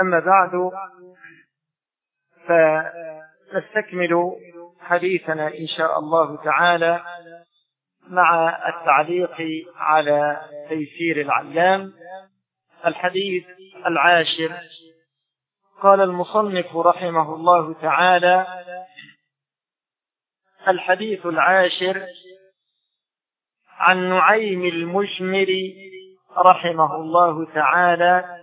أما بعد فنستكمل حديثنا إن شاء الله تعالى مع التعليق على تيسير العلام. الحديث العاشر. قال المصنف رحمه الله تعالى الحديث العاشر عن نعيم المجمر رحمه الله تعالى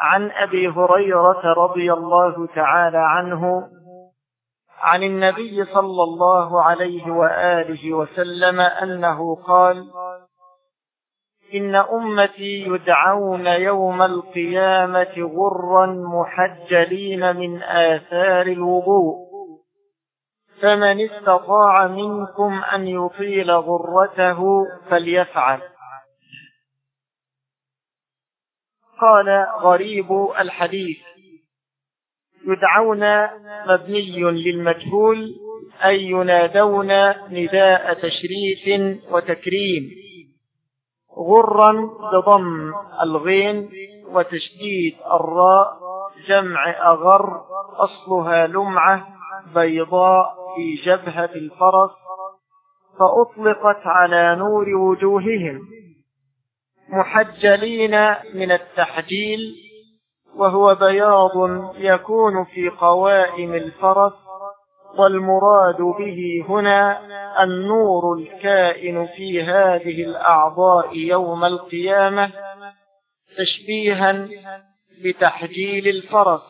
عن أبي هريرة رضي الله تعالى عنه عن النبي صلى الله عليه وآله وسلم أنه قال إن أمتي يدعون يوم القيامة غرا محجلين من آثار الوضوء فمن استطاع منكم أن يطيل غرته فليفعل. قال غريب الحديث. يدعون مبني للمجهول أي ينادون نداء تشريف وتكريم. غرا بضم الغين وتشديد الراء جمع أغر أصلها لمعة بيضاء في جبهة الفرس فأطلقت على نور وجوههم. محجلين من التحجيل وهو بياض يكون في قوائم الفرس والمراد به هنا النور الكائن في هذه الأعضاء يوم القيامة تشبيها بتحجيل الفرس.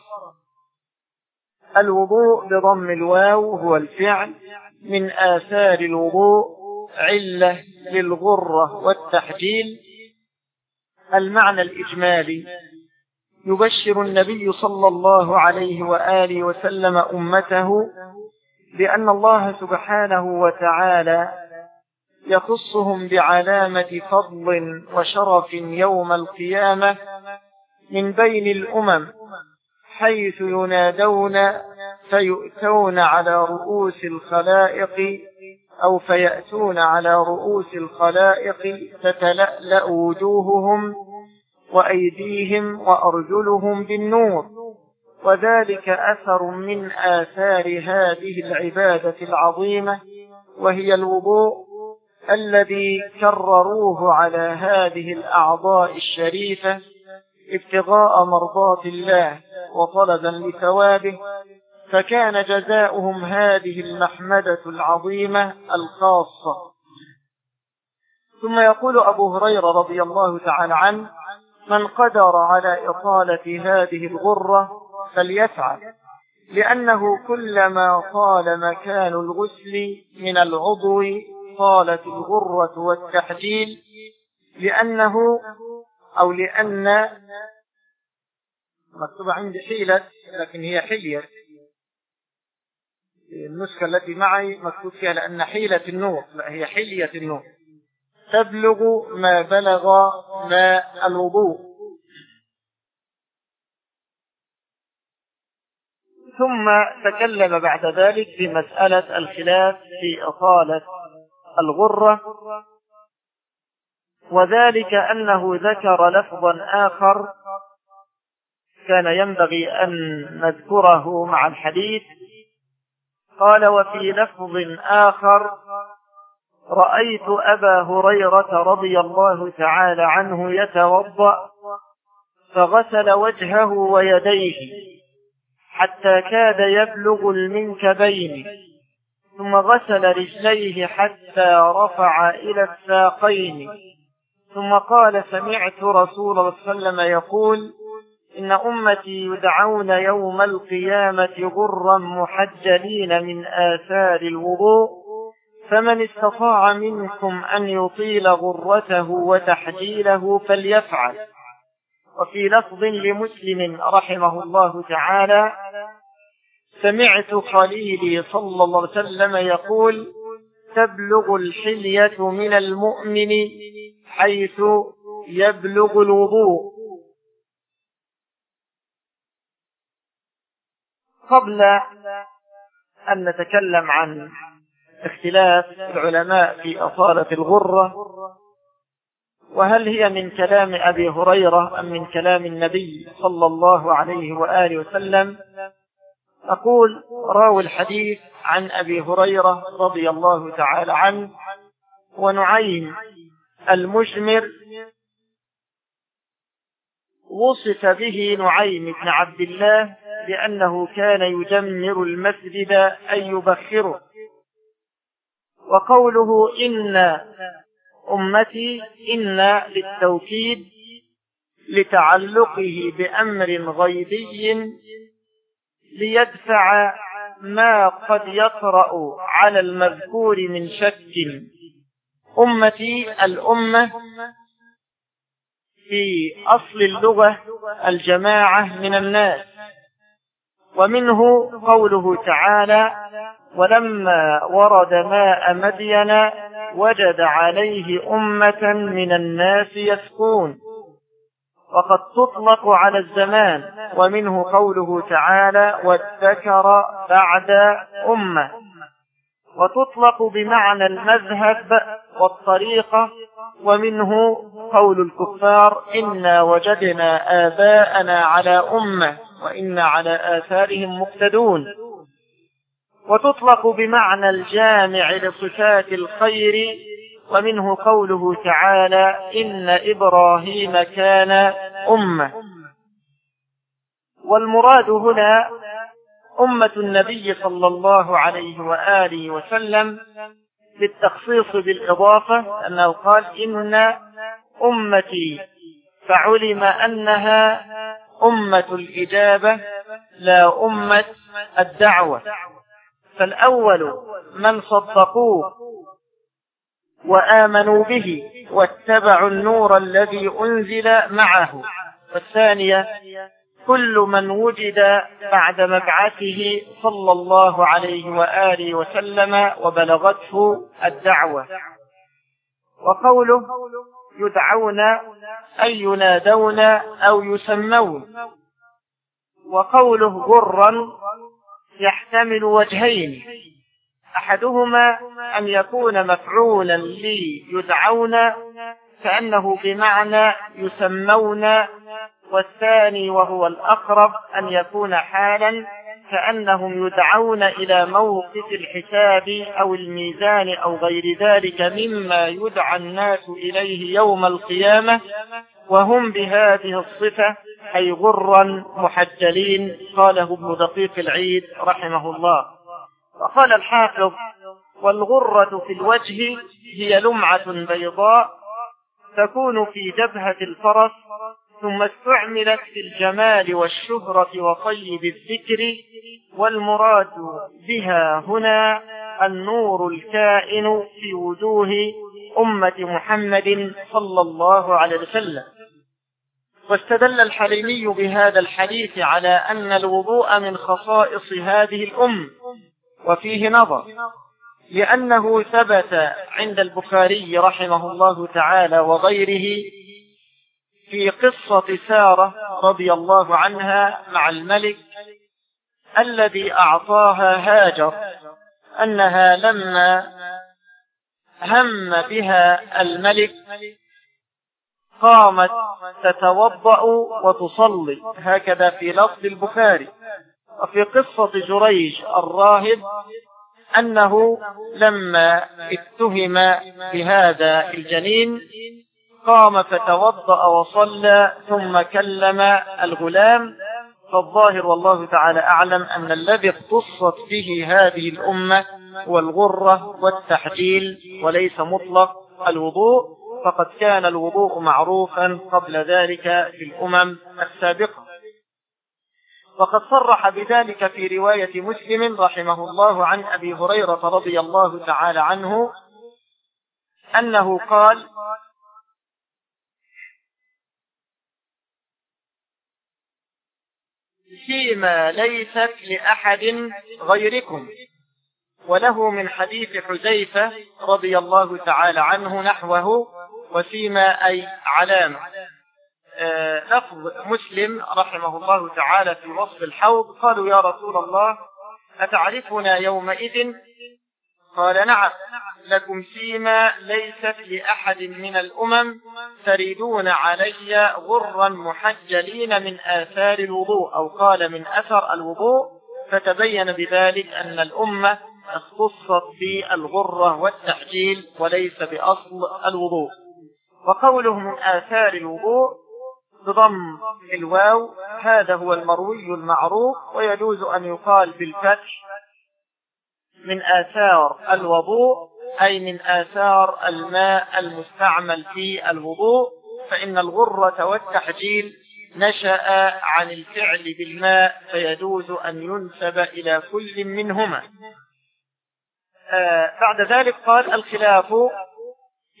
الوضوء بضم الواو هو الفعل من آثار الوضوء علة للغرة والتحجيل. المعنى الإجمالي يبشر النبي صلى الله عليه وآله وسلم أمته بأن الله سبحانه وتعالى يخصهم بعلامة فضل وشرف يوم القيامة من بين الأمم حيث ينادون فيؤتون على رؤوس الخلائق أو فيأتون على رؤوس الخلائق تتلألأ وجوههم وأيديهم وأرجلهم بالنور. وذلك أثر من آثار هذه العبادة العظيمة وهي الوضوء الذي كرروه على هذه الأعضاء الشريفة ابتغاء مرضات الله وطلبا لثوابه. فكان جزاؤهم هذه المحمدة العظيمة الخاصة. ثم يقول أبو هريرة رضي الله تعالى عنه من قدر على إطالة هذه الغرة فليفعل لأنه كلما طال مكان الغسل من العضو طالت الغرة والتحجيل لأنه أو لأن مكتوبة عندي حيلة لكن هي حلية النسخة التي معي مكتوب فيها لأن حيلة النور لا هي حلية النور. تبلغ ما بلغ ماء الوضوء. ثم تكلم بعد ذلك في مسألة الخلاف في إطالة الغرة. وذلك أنه ذكر لفظا آخر. كان ينبغي أن نذكره مع الحديث. قال وفي لفظ آخر رأيت أبا هريرة رضي الله تعالى عنه يتوضأ فغسل وجهه ويديه حتى كاد يبلغ المنكبين ثم غسل رجليه حتى رفع إلى الساقين ثم قال سمعت رسول الله صلى الله عليه وسلم يقول إن أمتي يدعون يوم القيامة غرا محجلين من آثار الوضوء فمن استطاع منكم أن يطيل غرته وتحجيله فليفعل. وفي لفظ لمسلم رحمه الله تعالى سمعت خليلي صلى الله عليه وسلم يقول تبلغ الحلية من المؤمن حيث يبلغ الوضوء. قبل أن نتكلم عن اختلاف العلماء في أصالة الغرة وهل هي من كلام أبي هريرة أم من كلام النبي صلى الله عليه وآله وسلم؟ أقول راوي الحديث عن أبي هريرة رضي الله تعالى عنه ونعيم المجمر وصف به نعيم بن عبد الله بأنه كان يجمر المسجد أي يبخره. وقوله إن أمتي إن للتوكيد لتعلقه بأمر غيبي ليدفع ما قد يطرأ على المذكور من شك. أمتي الأمة في أصل اللغة الجماعة من الناس. ومنه قوله تعالى ولما ورد ماء مدين وجد عليه أمة من الناس يسقون وقد تطلق على الزمان ومنه قوله تعالى والذكر بعد أمة وتطلق بمعنى المذهب والطريقة ومنه قول الكفار إنا وجدنا آباءنا على أمة وإنا على آثارهم مقتدون. وتطلق بمعنى الجامع لصفات الخير ومنه قوله تعالى إن إبراهيم كان أمة. والمراد هنا أمة النبي صلى الله عليه وآله وسلم بالتخصيص بالإضافة أنه قال إن أمتي فعلم أنها أمة الإجابة لا أمة الدعوة. فالأول من صدقوه وآمنوا به واتبعوا النور الذي أنزل معه. والثانية كل من وجد بعد مبعثه صلى الله عليه وآله وسلم وبلغته الدعوة. وقوله يدعون أي ينادون أو يسمون. وقوله غرا يحتمل وجهين. أحدهما أن يكون مفعولا ليدعون كأنه بمعنى يسمون. والثاني وهو الأقرب أن يكون حالا كأنهم يدعون إلى موقف الحساب أو الميزان أو غير ذلك مما يدعى الناس إليه يوم القيامة وهم بهذه الصفة أي غرا محجلين قاله ابن دقيق العيد رحمه الله. وقال الحافظ والغرة في الوجه هي لمعة بيضاء تكون في جبهة الفرس ثم استعملت في الجمال والشهرة وطيب الذكر والمراد بها هنا النور الكائن في وجوه أمة محمد صلى الله عليه وسلم. واستدل الحليمي بهذا الحديث على أن الوضوء من خصائص هذه الأم وفيه نظر لأنه ثبت عند البخاري رحمه الله تعالى وغيره في قصة سارة رضي الله عنها مع الملك الذي أعطاها هاجر أنها لما هم بها الملك قامت تتوضأ وتصلي هكذا في لفظ البخاري. وفي قصة جريج الراهب أنه لما اتهم بهذا الجنين قام فتوضأ وصلى ثم كلم الغلام فالظاهر والله تعالى أعلم أن الذي اختصت به هذه الأمة هو الغرة والتحجيل وليس مطلق الوضوء فقد كان الوضوء معروفا قبل ذلك في الأمم السابقة. وقد صرح بذلك في رواية مسلم رحمه الله عن أبي هريرة رضي الله تعالى عنه أنه قال فيما ليست لأحد غيركم. وله من حديث حذيفة رضي الله تعالى عنه نحوه وفيما أي علامة. آه، لفظ مسلم رحمه الله تعالى في وصف الحوض قالوا يا رسول الله أتعرفنا يومئذ قال نعم لكم فيما ليست لأحد من الأمم تريدون علي غرا محجلين من آثار الوضوء أو قال من أثر الوضوء فتبين بذلك أن الأمة اختصت بالغرة والتحجيل وليس بأصل الوضوء. وقوله من آثار الوضوء بضم الواو هذا هو المروي المعروف ويجوز أن يقال بالفتح من آثار الوضوء أي من آثار الماء المستعمل في الوضوء فإن الغرة والتحجيل نشأ عن الفعل بالماء فيجوز أن ينسب إلى كل منهما. آه بعد ذلك قال الخلاف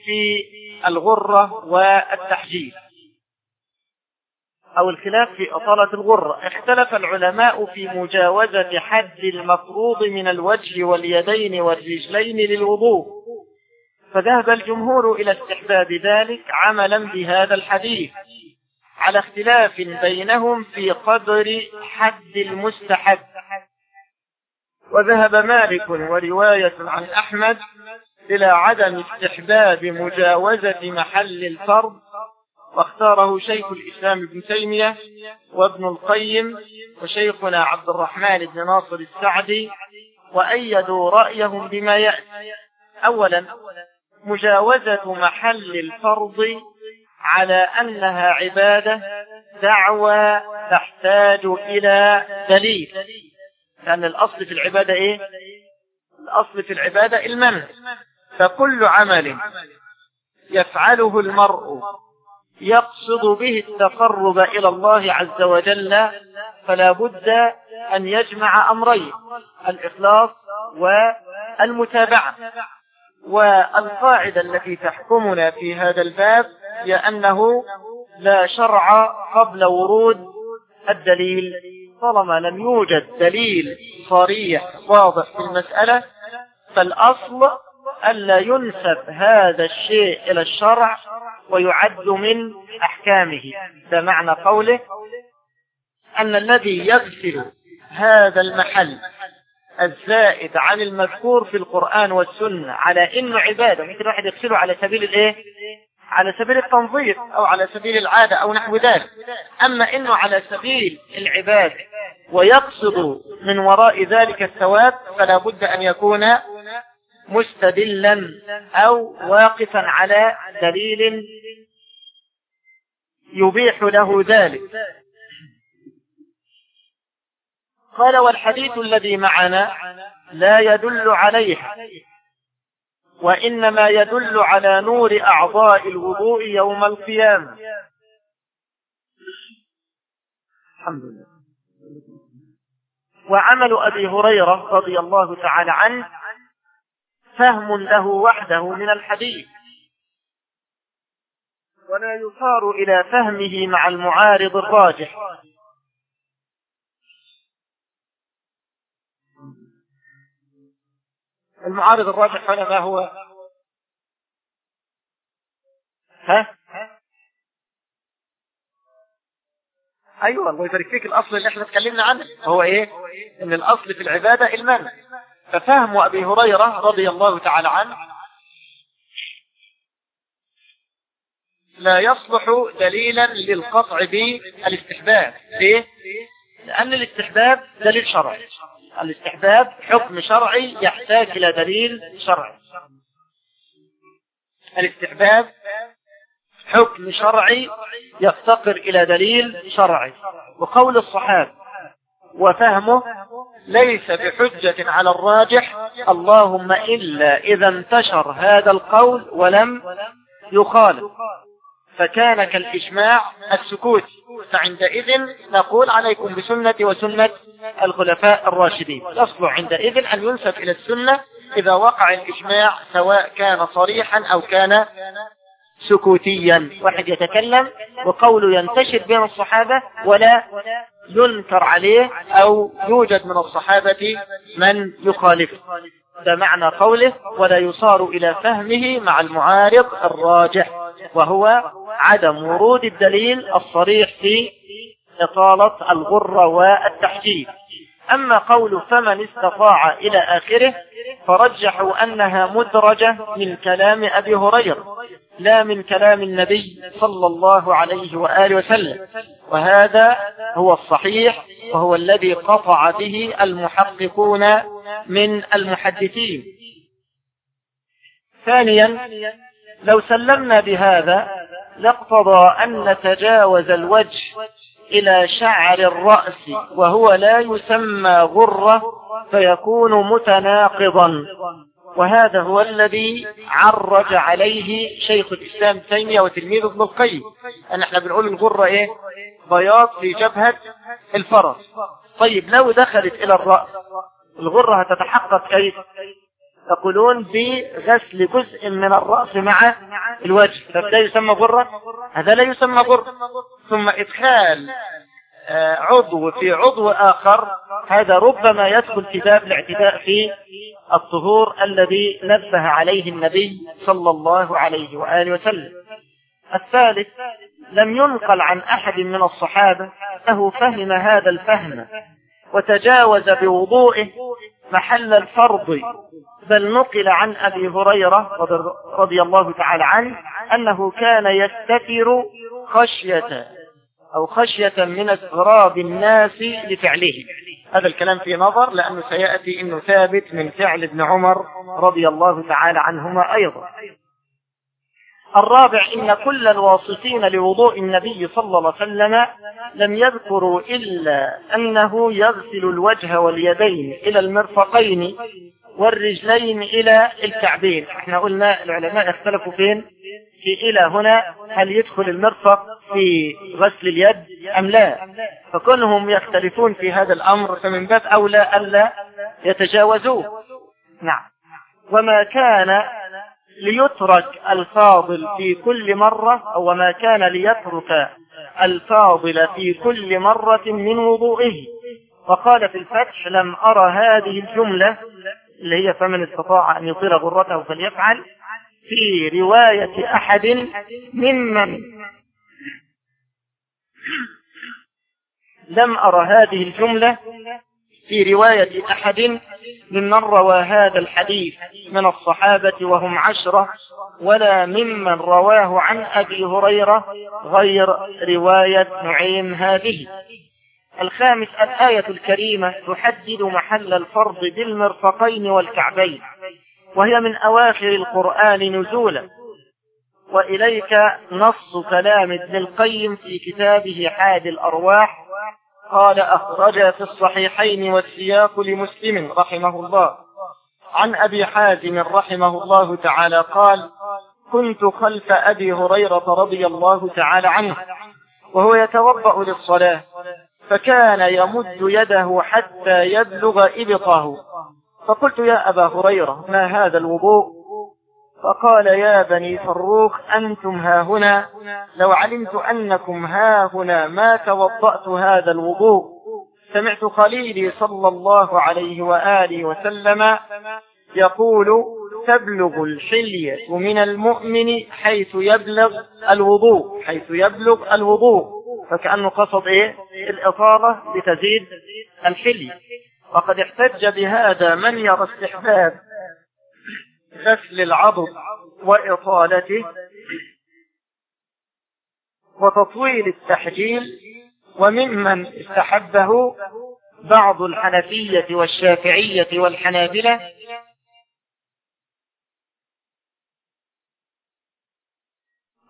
في الغرة والتحجيل. أو الخلاف في أطالة الغرة. اختلف العلماء في مجاوزة حد المفروض من الوجه واليدين والرجلين للوضوء. فذهب الجمهور إلى استحباب ذلك عملا بهذا الحديث على اختلاف بينهم في قدر حد المستحب. وذهب مالك ورواية عن أحمد إلى عدم استحباب مجاوزة محل الفرض واختاره شيخ الإسلام ابن تيمية وابن القيم وشيخنا عبد الرحمن بن ناصر السعدي وأيدوا رأيهم بما يأتي. أولا مجاوزة محل الفرض على أنها عبادة دعوة تحتاج إلى دليل. لأن الأصل في العبادة إيه؟ الأصل في العبادة المنع. فكل عمل يفعله المرء يقصد به التقرب إلى الله عز وجل فلا بد أن يجمع أمرين الإخلاص والمتابعة. والقاعدة التي تحكمنا في هذا الباب هي أنه لا شرع قبل ورود الدليل طالما لم يوجد دليل صريح واضح في المسألة فالأصل ألا ينسب هذا الشيء إلى الشرع ويعد من أحكامه ده معنى قوله أن الذي يغسل هذا المحل الزائد عن المذكور في القرآن والسنة على إنه عبادة ممكن واحد يغسله على سبيل الإيه؟ على سبيل التنظيف أو على سبيل العادة أو نحو ذلك أما إنه على سبيل العبادة ويقصد من وراء ذلك الثواب فلا بد أن يكون مستدلا أو واقفا على دليل يبيح له ذلك. قال والحديث الذي معنا لا يدل عليها وإنما يدل على نور أعضاء الوضوء يوم القيامة. الحمد لله. وعمل أبي هريرة رضي الله تعالى عنه فهم له وحده من الحديث. ولا يصار إلى فهمه مع المعارض الراجح. المعارض الراجح هنا ما هو؟ ها؟ أيوه الله يبارك فيك. الأصل اللي إحنا اتكلمنا عنه هو إيه؟ إن الأصل في العبادة المنع. ففهم أبي هريرة رضي الله تعالى عنه لا يصلح دليلا للقطع بالاستحباب. ليه؟ لأن الاستحباب دليل شرعي. الاستحباب حكم شرعي يحتاج إلى دليل شرعي. الاستحباب حكم شرعي يفتقر إلى دليل شرعي. وقول الصحابة وفهمه ليس بحجة على الراجح. اللهم إلا إذا انتشر هذا القول ولم يخالف. فكان كالإجماع السكوت. فعندئذ نقول عليكم بسنة وسنة الخلفاء الراشدين. يصلح عندئذ أن ينسب إلى السنة إذا وقع الإجماع سواء كان صريحا أو كان سكوتيا. واحد يتكلم وقوله ينتشر بين الصحابة ولا ينكر عليه أو يوجد من الصحابة من يخالفه. ده معنى قوله ولا يصار إلى فهمه مع المعارض الراجح وهو عدم ورود الدليل الصريح في إطالة الغرة والتحجيب. أما قول فمن استطاع إلى آخره فرجحوا أنها مدرجة من كلام أبي هريرة لا من كلام النبي صلى الله عليه وآله وسلم. وهذا هو الصحيح وهو الذي قطع به المحققون من المحدثين. ثانيا لو سلمنا بهذا لاقتضى أن نتجاوز الوجه إلى شعر الرأس وهو لا يسمى غرة فيكون متناقضا. وهذا هو الذي عرج عليه شيخ الإسلام تيمية وتلميذ ابن القيم أن إحنا بنقول الغرة إيه؟ بياض في جبهة الفرس. طيب لو دخلت إلى الرأس الغرة هتتحقق كيف؟ يقولون بغسل جزء من الرأس مع الوجه. فده يسمى غرة. هذا لا يسمى غرة. ثم إدخال آه، عضو في عضو آخر. هذا ربما يدخل في باب الاعتداء في الطهور الذي نبه عليه النبي صلى الله عليه وآله وسلم. الثالث لم ينقل عن أحد من الصحابة أنه فهم هذا الفهم وتجاوز بوضوئه محل الفرض بل نقل عن أبي هريرة رضي الله تعالى عنه أنه كان يستتر خشية أو خشية من استغراب الناس لفعله. هذا الكلام في نظر لأنه سيأتي أنه ثابت من فعل ابن عمر رضي الله تعالى عنهما أيضا. الرابع إن كل الواصفين لوضوء النبي صلى الله عليه وسلم لم يذكروا إلا أنه يغسل الوجه واليدين إلى المرفقين والرجلين إلى الكعبين. إحنا قلنا العلماء اختلفوا فين؟ في إلى هنا هل يدخل المرفق في غسل اليد أم لا؟ فكونهم يختلفون في هذا الأمر فمن باب أولى ألا يتجاوزوه. نعم. وما كان ليترك الفاضل في كل مرة أو ما كان ليترك الفاضل في كل مرة من وضوئه. وقال في الفتح لم أرى هذه الجملة اللي هي فمن استطاع أن يطير غرته فليفعل في رواية أحد ممن لم أرى هذه الجملة في رواية أحد ممن روى هذا الحديث من الصحابة وهم عشرة ولا ممن رواه عن أبي هريرة غير رواية نعيم هذه. الخامس الآية الكريمة تحدد محل الفرض بالمرفقين والكعبين وهي من أواخر القرآن نزولا. وإليك نص كلام ابن القيم في كتابه حاد الأرواح قال أخرج في الصحيحين والسياق لمسلم رحمه الله. عن أبي حازم رحمه الله تعالى قال كنت خلف أبي هريرة رضي الله تعالى عنه وهو يتوضأ للصلاة فكان يمد يده حتى يبلغ إبطه. فقلت يا أبا هريرة ما هذا الوضوء؟ فقال يا بني فروخ أنتم ها هنا؟ لو علمت أنكم ها هنا ما توضأت هذا الوضوء؟ سمعت خليلي صلى الله عليه وآله وسلم يقول تبلغ الحلية من المؤمن حيث يبلغ الوضوء حيث يبلغ الوضوء. فكأنه قصد إيه؟ الإطالة لتزيد الحلية وقد احتج بهذا من يرى استحباب. غسل العضد وإطالته وتطويل التحجيل وممن استحبه بعض الحنفية والشافعية والحنابلة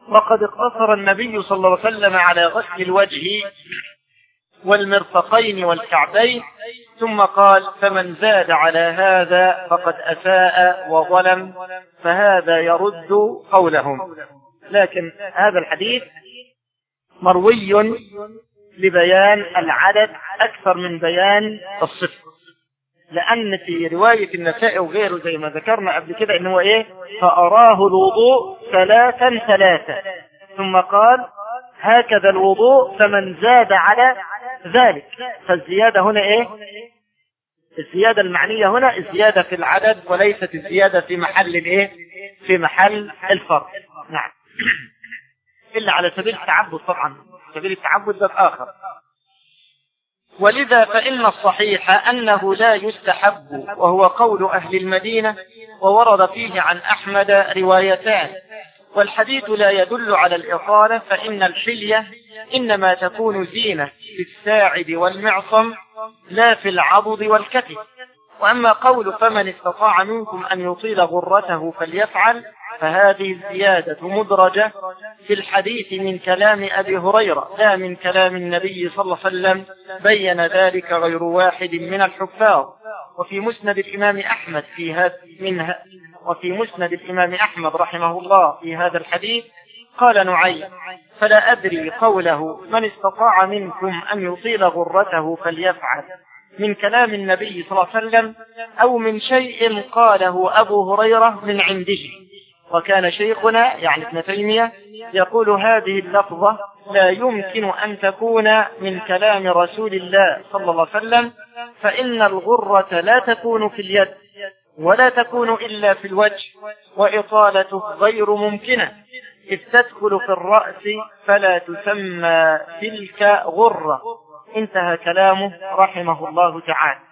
وقد اقتصر النبي صلى الله عليه وسلم على غسل الوجه والمرفقين والكعبين ثم قال فمن زاد على هذا فقد أساء وظلم فهذا يرد قولهم. لكن هذا الحديث مروي لبيان العدد أكثر من بيان الصفر لأن في رواية النساء وغيره زي ما ذكرنا قبل كده إن هو إيه؟ فأراه الوضوء ثلاثا ثلاثا. ثم قال هكذا الوضوء فمن زاد على ذلك. فالزيادة هنا إيه؟ الزيادة المعنية هنا الزيادة في العدد وليست الزيادة في محل الإيه؟ في محل الفرق. نعم. إلا على سبيل التعبد طبعا. سبيل التعبد باب آخر ولذا فإن الصحيح أنه لا يستحب وهو قول أهل المدينة وورد فيه عن أحمد روايتان. والحديث لا يدل على الإطالة فإن الحلية إنما تكون زينة في الساعد والمعصم لا في العضد والكتف. وأما قول فمن استطاع منكم أن يطيل غرته فليفعل فهذه الزيادة مدرجة في الحديث من كلام أبي هريرة لا من كلام النبي صلى الله عليه وسلم بين ذلك غير واحد من الحفاظ. وفي مسند الإمام أحمد في هذا منها وفي مسند الإمام أحمد رحمه الله في هذا الحديث قال نعيم فلا أدري قوله من استطاع منكم أن يطيل غرته فليفعل. من كلام النبي صلى الله عليه وسلم أو من شيء قاله أبو هريرة من عنده. وكان شيخنا يعني ابن تيمية يقول هذه اللفظة لا يمكن أن تكون من كلام رسول الله صلى الله عليه وسلم فإن الغرة لا تكون في اليد. ولا تكون إلا في الوجه وإطالته غير ممكنة. إذ تدخل في الرأس فلا تسمى تلك غرة. انتهى كلامه رحمه الله تعالى.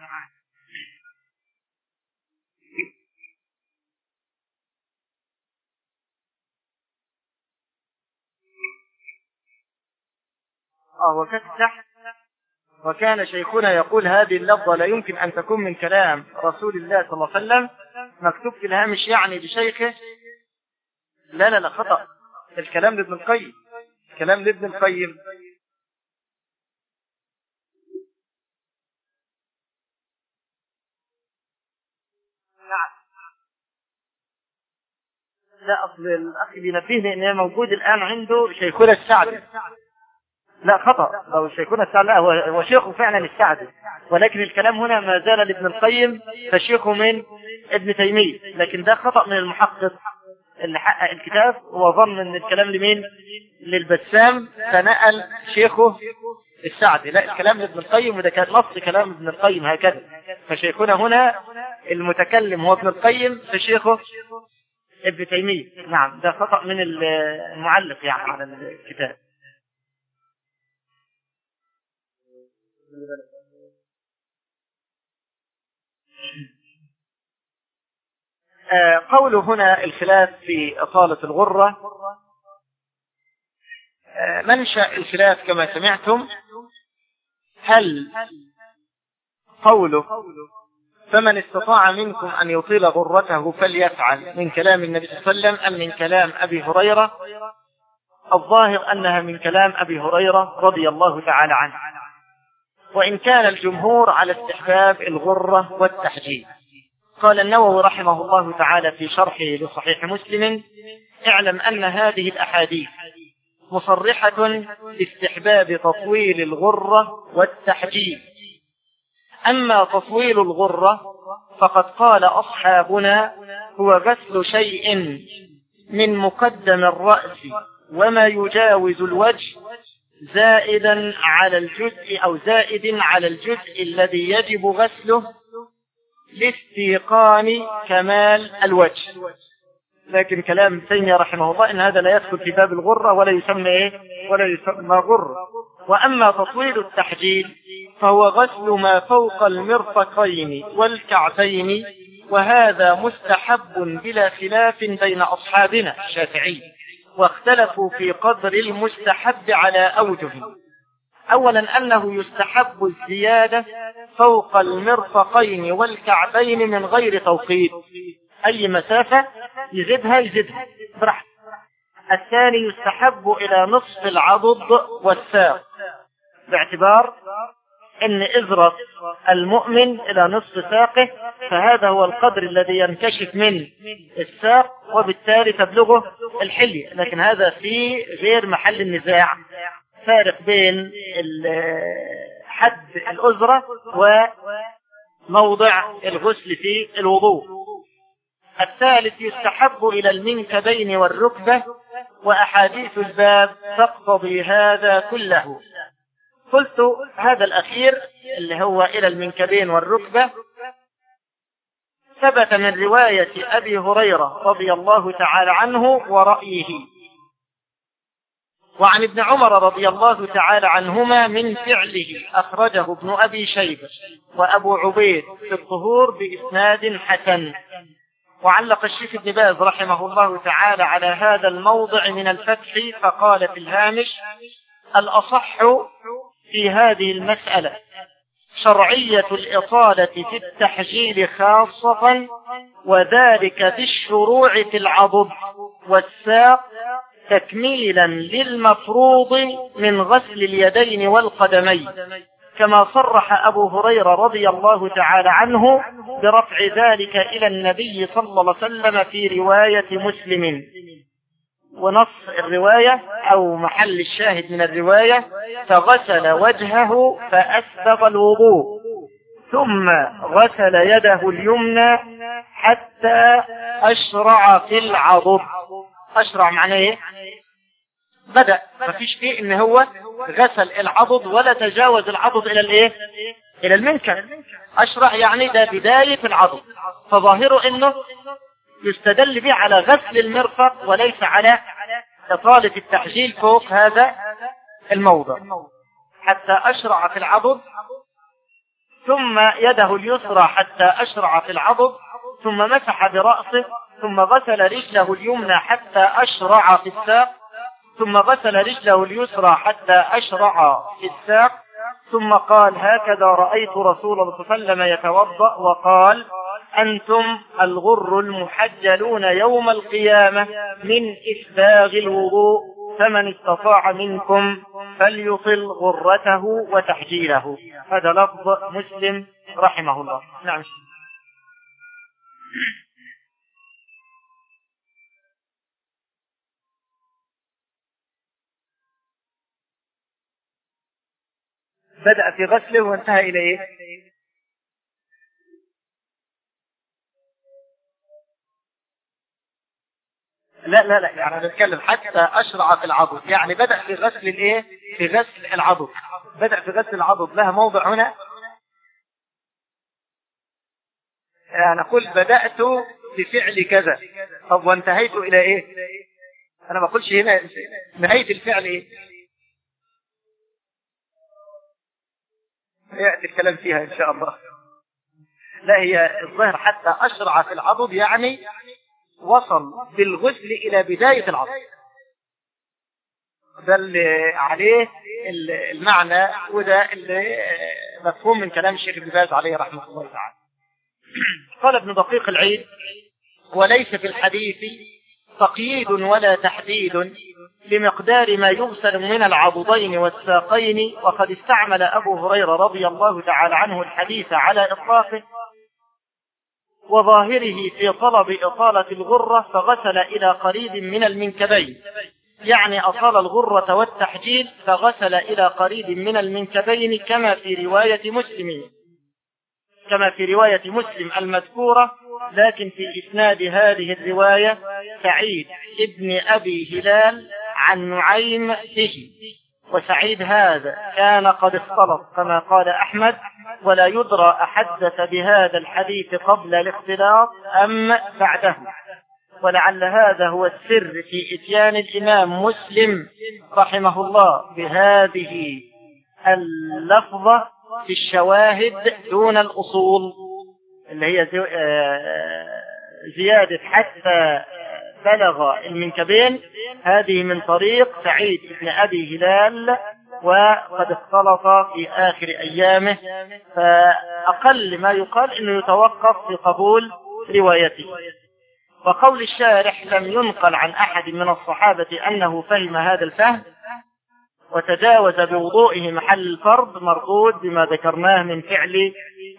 وكتب تحت وكان شيخنا يقول هذه اللفظة لا يمكن أن تكون من كلام رسول الله صلى الله عليه وسلم. مكتوب في الهامش يعني بشيخه. لا لا لا خطأ. الكلام لابن القيم. الكلام لابن القيم. لا أصل الأخ بينبهني إن هي موجود الآن عنده. شيخنا السعدي لا خطأ. لو شيخنا السعدي لا هو هو شيخه فعلا السعدي ولكن الكلام هنا ما زال لابن القيم فشيخه من ابن تيمية. لكن ده خطأ من المحقق. اللي حقق الكتاب هو ظن إن الكلام لمين؟ للبسام. فنقل شيخه السعدي لا الكلام لابن القيم وده كان نص كلام ابن القيم هكذا. فشيخنا هنا المتكلم هو ابن القيم فشيخه ابن تيمية. نعم ده خطأ من المعلق يعني على الكتاب. قوله هنا الخلاف في إطالة الغرة. آه منشأ الخلاف كما سمعتم؟ هل قوله فمن استطاع منكم أن يطيل غرته فليفعل من كلام النبي صلى الله عليه وسلم أم من كلام أبي هريرة؟ الظاهر أنها من كلام أبي هريرة رضي الله تعالى عنه. وإن كان الجمهور على استحباب الغرة والتحجيل قال النووي رحمه الله تعالى في شرحه لصحيح مسلم اعلم أن هذه الأحاديث مصرحة باستحباب تطويل الغرة والتحجيل أما تطويل الغرة فقد قال أصحابنا هو غسل شيء من مقدم الرأس وما يجاوز الوجه زائدا على الجزء أو زائد على الجزء الذي يجب غسله لاستيقان كمال الوجه. لكن كلام تيمية رحمه الله إن هذا لا يدخل في باب الغرة ولا يسمى إيه؟ ولا يسمى غرة وأما تطويل التحجيل فهو غسل ما فوق المرفقين والكعبين وهذا مستحب بلا خلاف بين أصحابنا الشافعي. واختلفوا في قدر المستحب على أوجه. اولا أنه يستحب الزيادة فوق المرفقين والكعبين من غير توقيت. أي مسافة يزيدها يزيدها. براحته الثاني يستحب إلى نصف العضد والساق. باعتبار إن ازرة المؤمن إلى نصف ساقه فهذا هو القدر الذي ينكشف من الساق وبالتالي تبلغه الحلية لكن هذا في غير محل النزاع. فارق بين حد الأزرة موضع الغسل في الوضوء. الثالث يستحب إلى المنكبين والركبة وأحاديث الباب تقتضي هذا كله. قلت هذا الأخير اللي هو إلى المنكبين والركبة ثبت من رواية أبي هريرة رضي الله تعالى عنه ورأيه. وعن ابن عمر رضي الله تعالى عنهما من فعله أخرجه ابن أبي شيبة وأبو عبيد في الظهور بإسناد حسن. وعلق الشيخ ابن باز رحمه الله تعالى على هذا الموضع من الفتح فقال في الهامش الأصح في هذه المسألة شرعية الإطالة في التحجيل خاصة وذلك بالشروع في العضد والساق تكميلا للمفروض من غسل اليدين والقدمين كما صرح أبو هريرة رضي الله تعالى عنه برفع ذلك إلى النبي صلى الله عليه وسلم في رواية مسلم. ونص الرواية أو محل الشاهد من الرواية فغسل وجهه فأسبغ الوضوء ثم غسل يده اليمنى حتى أشرع في العضد أشرع معناه إيه؟ بدأ مفيش فيه إن هو غسل العضد ولا تجاوز العضد إلى الإيه؟ إلى المنكب أشرع يعني ده بداية العضد فظاهره إنه يستدل به على غسل المرفق وليس على إطالة التحجيل فوق هذا الموضع. حتى أشرع في العضد ثم يده اليسرى حتى أشرع في العضد ثم مسح برأسه ثم غسل رجله اليمنى حتى أشرع في الساق ثم غسل رجله اليسرى حتى أشرع في الساق ثم قال هكذا رأيت رسول الله صلى الله عليه وسلم يتوضأ وقال أنتم الغر المحجلون يوم القيامة من إسباغ الوضوء فمن استطاع منكم فليطل غرته وتحجيله. هذا لفظ مسلم رحمه الله. نعم. بدأ في غسله وانتهى إلى لا لا لا. يعني نتكلم حتى أشرع في العضد. يعني بدأ في غسل الإيه؟ في غسل العضد. بدأ في غسل العضد. لها موضع هنا. يعني نقول بدأت بفعل كذا. طب وانتهيت إلى إيه؟ أنا ما أقولش هنا. نهاية الفعل إيه؟ يأتي الكلام فيها إن شاء الله. لا هي الظاهر حتى أشرع في العضد يعني وصل بالغسل إلى بداية العضد ده اللي عليه المعنى وده اللي مفهوم من كلام الشيخ ابن باز عليه رحمه الله تعالى. قال ابن دقيق العيد وليس في الحديث تقييد ولا تحديد بمقدار ما يغسل من العضدين والساقين وقد استعمل أبو هريرة رضي الله تعالى عنه الحديث على إطلاقه وظاهره في طلب إطالة الغرة فغسل إلى قريب من المنكبين. يعني أطال الغرة والتحجيل فغسل إلى قريب من المنكبين كما في رواية مسلم. كما في رواية مسلم المذكورة لكن في إسناد هذه الرواية سعيد ابن أبي هلال عن نعيم به. وسعيد هذا كان قد اختلط كما قال أحمد ولا يدرى أحدث بهذا الحديث قبل الاختلاط أم بعده. ولعل هذا هو السر في إتيان الإمام مسلم رحمه الله بهذه اللفظة في الشواهد دون الأصول اللي هي زيادة حتى بلغ المنكبين هذه من طريق سعيد بن أبي هلال وقد اختلط في آخر أيامه فأقل ما يقال أنه يتوقف في قبول روايته. وقول الشارح لم ينقل عن أحد من الصحابة أنه فهم هذا الفهم وتجاوز بوضوئه محل الفرض مردود بما ذكرناه من فعل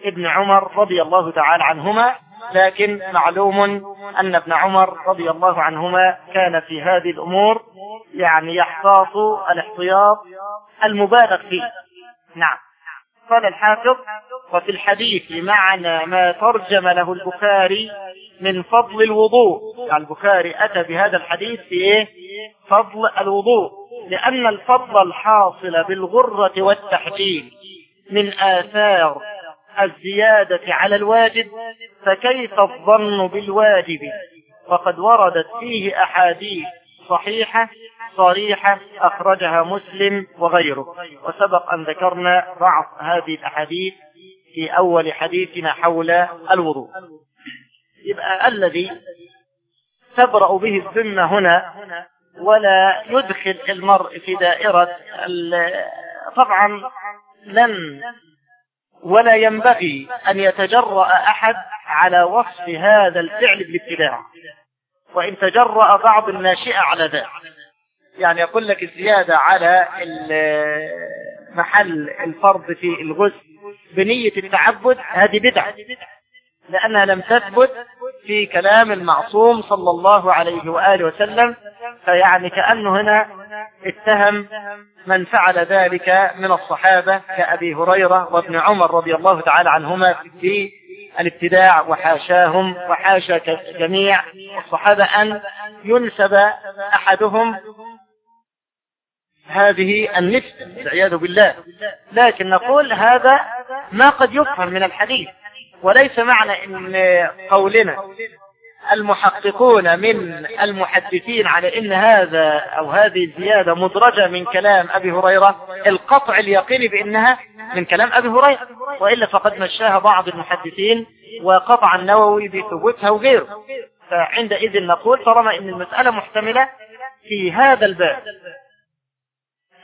ابن عمر رضي الله تعالى عنهما. لكن معلوم أن ابن عمر رضي الله عنهما كان في هذه الأمور يعني يحتاط الاحتياط المبالغ فيه. نعم. قال الحافظ وفي الحديث معنى ما ترجم له البخاري من فضل الوضوء. يعني البخاري أتى بهذا الحديث في إيه؟ فضل الوضوء. لأن الفضل الحاصل بالغرة والتحجيل من آثار الزيادة على الواجب فكيف الظن بالواجب؟ وقد وردت فيه أحاديث صحيحة صريحة أخرجها مسلم وغيره. وسبق أن ذكرنا بعض هذه الأحاديث في أول حديثنا حول الوضوء. يبقى الذي تبرأ به الذمة هنا ولا يدخل المرء في دائرة طبعا لن ولا ينبغي أن يتجرأ أحد على وصف هذا الفعل بالابتداع. وإن تجرأ بعض الناشئة على ذلك. يعني يقول لك الزيادة على محل الفرض في الغسل بنية التعبد هذه بدعة. لأنها لم تثبت في كلام المعصوم صلى الله عليه وآله وسلم فيعني كأنه هنا اتهم من فعل ذلك من الصحابة كأبي هريرة وابن عمر رضي الله تعالى عنهما في الابتداع وحاشاهم وحاشا جميع الصحابة أن ينسب أحدهم هذه النسبة والعياذ بالله. لكن نقول هذا ما قد يفهم من الحديث. وليس معنى إن قولنا المحققون من المحدثين على إن هذا أو هذه الزيادة مدرجة من كلام أبي هريرة القطع اليقيني بإنها من كلام أبي هريرة وإلا فقد مشاها بعض المحدثين وقطع النووي بثبوتها وغيره. فعندئذ نقول طالما إن المسألة محتملة في هذا الباب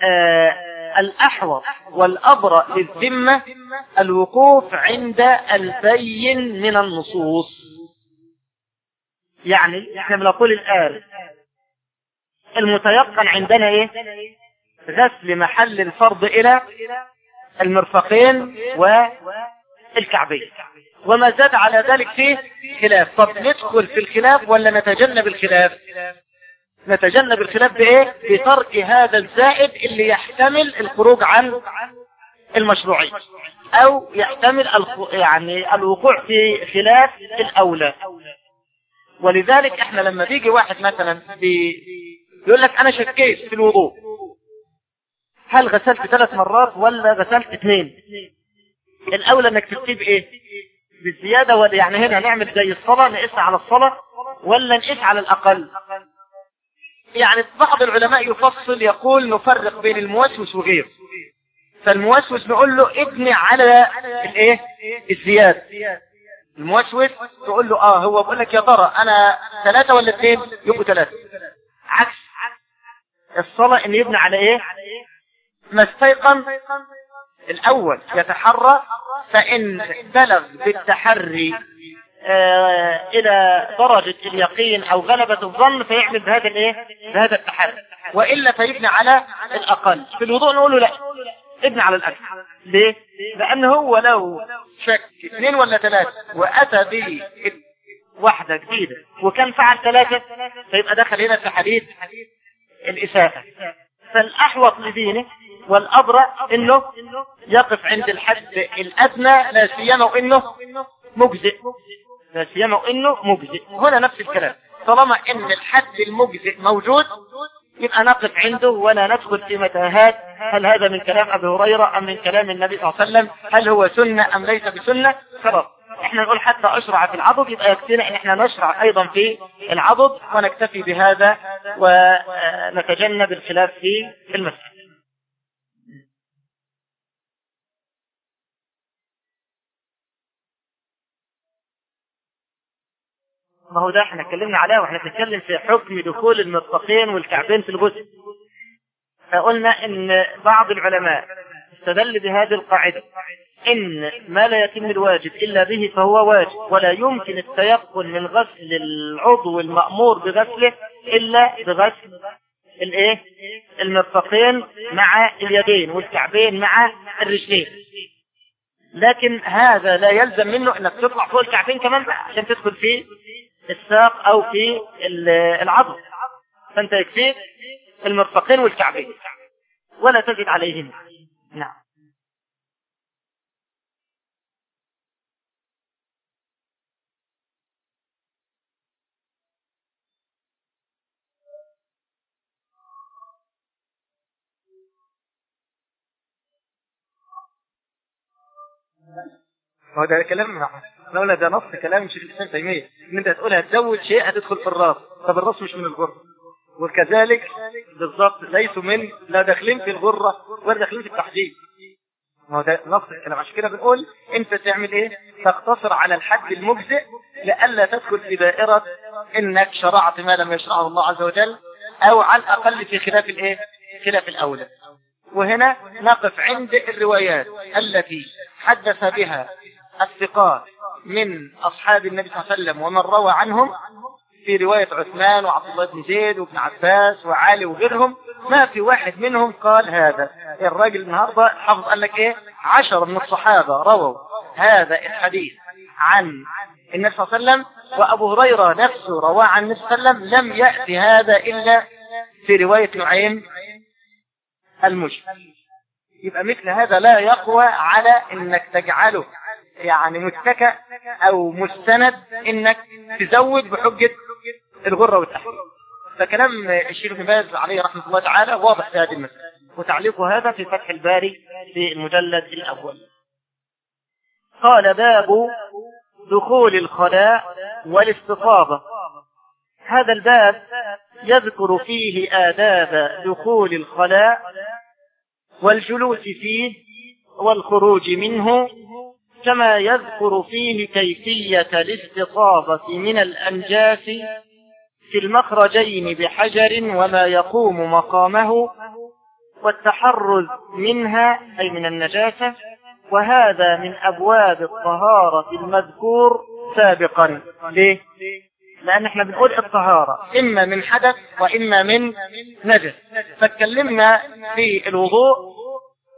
آه الأحوط والأبرأ للذمة الوقوف عند البين من النصوص. يعني إحنا بنقول الآن المتيقن عندنا إيه؟ غسل محل الفرض إلى المرفقين والكعبين. وما زاد على ذلك فيه خلاف. طب ندخل في الخلاف ولا نتجنب الخلاف؟ نتجنب الخلاف بإيه؟ بترك هذا الزائد اللي يحتمل الخروج عن المشروعية أو يحتمل يعني الوقوع في خلاف الأولى. ولذلك إحنا لما بيجي واحد مثلا بي يقول لك أنا شكيت في الوضوء. هل غسلت ثلاث مرات ولا غسلت اثنين؟ الأولى إنك تبتدي بإيه؟ بالزيادة ولا يعني هنا نعمل زي الصلاة نقيس على الصلاة ولا نقيس على الأقل؟ يعني بعض العلماء يفصل يقول نفرق بين الموسوس وغيره. فالموسوس نقول له ابني على الإيه؟ الزيادة الموسوس تقول له آه هو بيقول لك يا ترى أنا ثلاثة ولا اثنين؟ يبقوا ثلاثة. عكس الصلاة ان يبني على إيه؟ ما استيقن الأول يتحرى فإن بلغ بالتحري إلى درجة اليقين أو غلبة الظن فيعمل بهذا الإيه؟ بهذا التحري. وإلا فيبني على الأقل. في الوضوء نقول له لا ابني على الاكل ليه؟ لأن هو لو شك اثنين ولا ثلاثة وأتى ب واحدة جديدة وكان فعل ثلاثة فيبقى دخل هنا في حديث الإساءة. فالأحوط لدينه والأبرأ إنه يقف عند الحد الأدنى لا سيما وإنه مجزئ. لا سيما وإنه مجزئ. هنا نفس الكلام. طالما إن الحد المجزئ موجود يبقى نقف عنده ولا ندخل في متاهات. هل هذا من كلام أبي هريرة أم من كلام النبي صلى الله عليه وسلم؟ هل هو سنة أم ليس بسنة؟ خلاص. إحنا نقول حتى أشرع في العضد يبقى يكفينا إن إحنا نشرع أيضا في العضد ونكتفي بهذا ونتجنب الخلاف في المسألة. ما هو ده إحنا اتكلمنا عليه وإحنا بنتكلم في حكم دخول المرفقين والكعبين في الغسل فقلنا إن بعض العلماء استدل بهذه القاعدة إن ما لا يتم الواجب إلا به فهو واجب ولا يمكن التيقن من غسل العضو المأمور بغسله إلا بغسل الإيه؟ المرفقين مع اليدين والكعبين مع الرجلين. لكن هذا لا يلزم منه إنك تطلع فوق الكعبين كمان عشان تدخل في الساق أو في العضل فأنت يكفيك المرفقين والكعبين. ولا تجد عليهم. نعم. هذا الكلام؟ نعم. قلنا ده نص كلام شيخ الإسلام تيمية إن أنت هتقولها تزود شيء هتدخل في الراس طب الراس مش من الغره وكذلك بالضبط ليسوا من لا داخلين في الغرة ولا داخلين في التحديد ما هو ده نص الكلام عشان كده بنقول أنت تعمل إيه؟ تقتصر على الحد المجزئ لئلا تدخل في دائرة إنك شرعت ما لم يشرعه الله عز وجل أو على الأقل في خلاف الإيه؟ خلاف الأولى. وهنا نقف عند الروايات التي حدث بها الثقات من أصحاب النبي صلى الله عليه وسلم ومن روى عنهم في رواية عثمان وعبد الله بن زيد وابن عباس وعلي وغيرهم ما في واحد منهم قال هذا. الراجل النهارده حافظ قال لك إيه؟ عشرة من الصحابة رووا هذا الحديث عن النبي صلى الله عليه وسلم وأبو هريرة نفسه رواه عن النبي صلى الله عليه وسلم لم يأتي هذا إلا في رواية نعيم المشرك يبقى مثل هذا لا يقوى على إنك تجعله يعني متكئ أو مستند إنك تزود بحجة الغرة والتحريم. فكلام الشيخ ابن باز عليه رحمة الله تعالى واضح في هذه المسألة وتعليقه هذا في فتح الباري في المجلد الأول. قال باب دخول الخلاء والاستطابة هذا الباب يذكر فيه آداب دخول الخلاء والجلوس فيه والخروج منه كما يذكر فيه كيفية الاستطابة من الأنجاس في المخرجين بحجر وما يقوم مقامه والتحرز منها أي من النجاسة وهذا من أبواب الطهارة المذكور سابقا. ليه؟ لأن إحنا بنقول الطهارة إما من حدث وإما من نجس. فاتكلمنا في الوضوء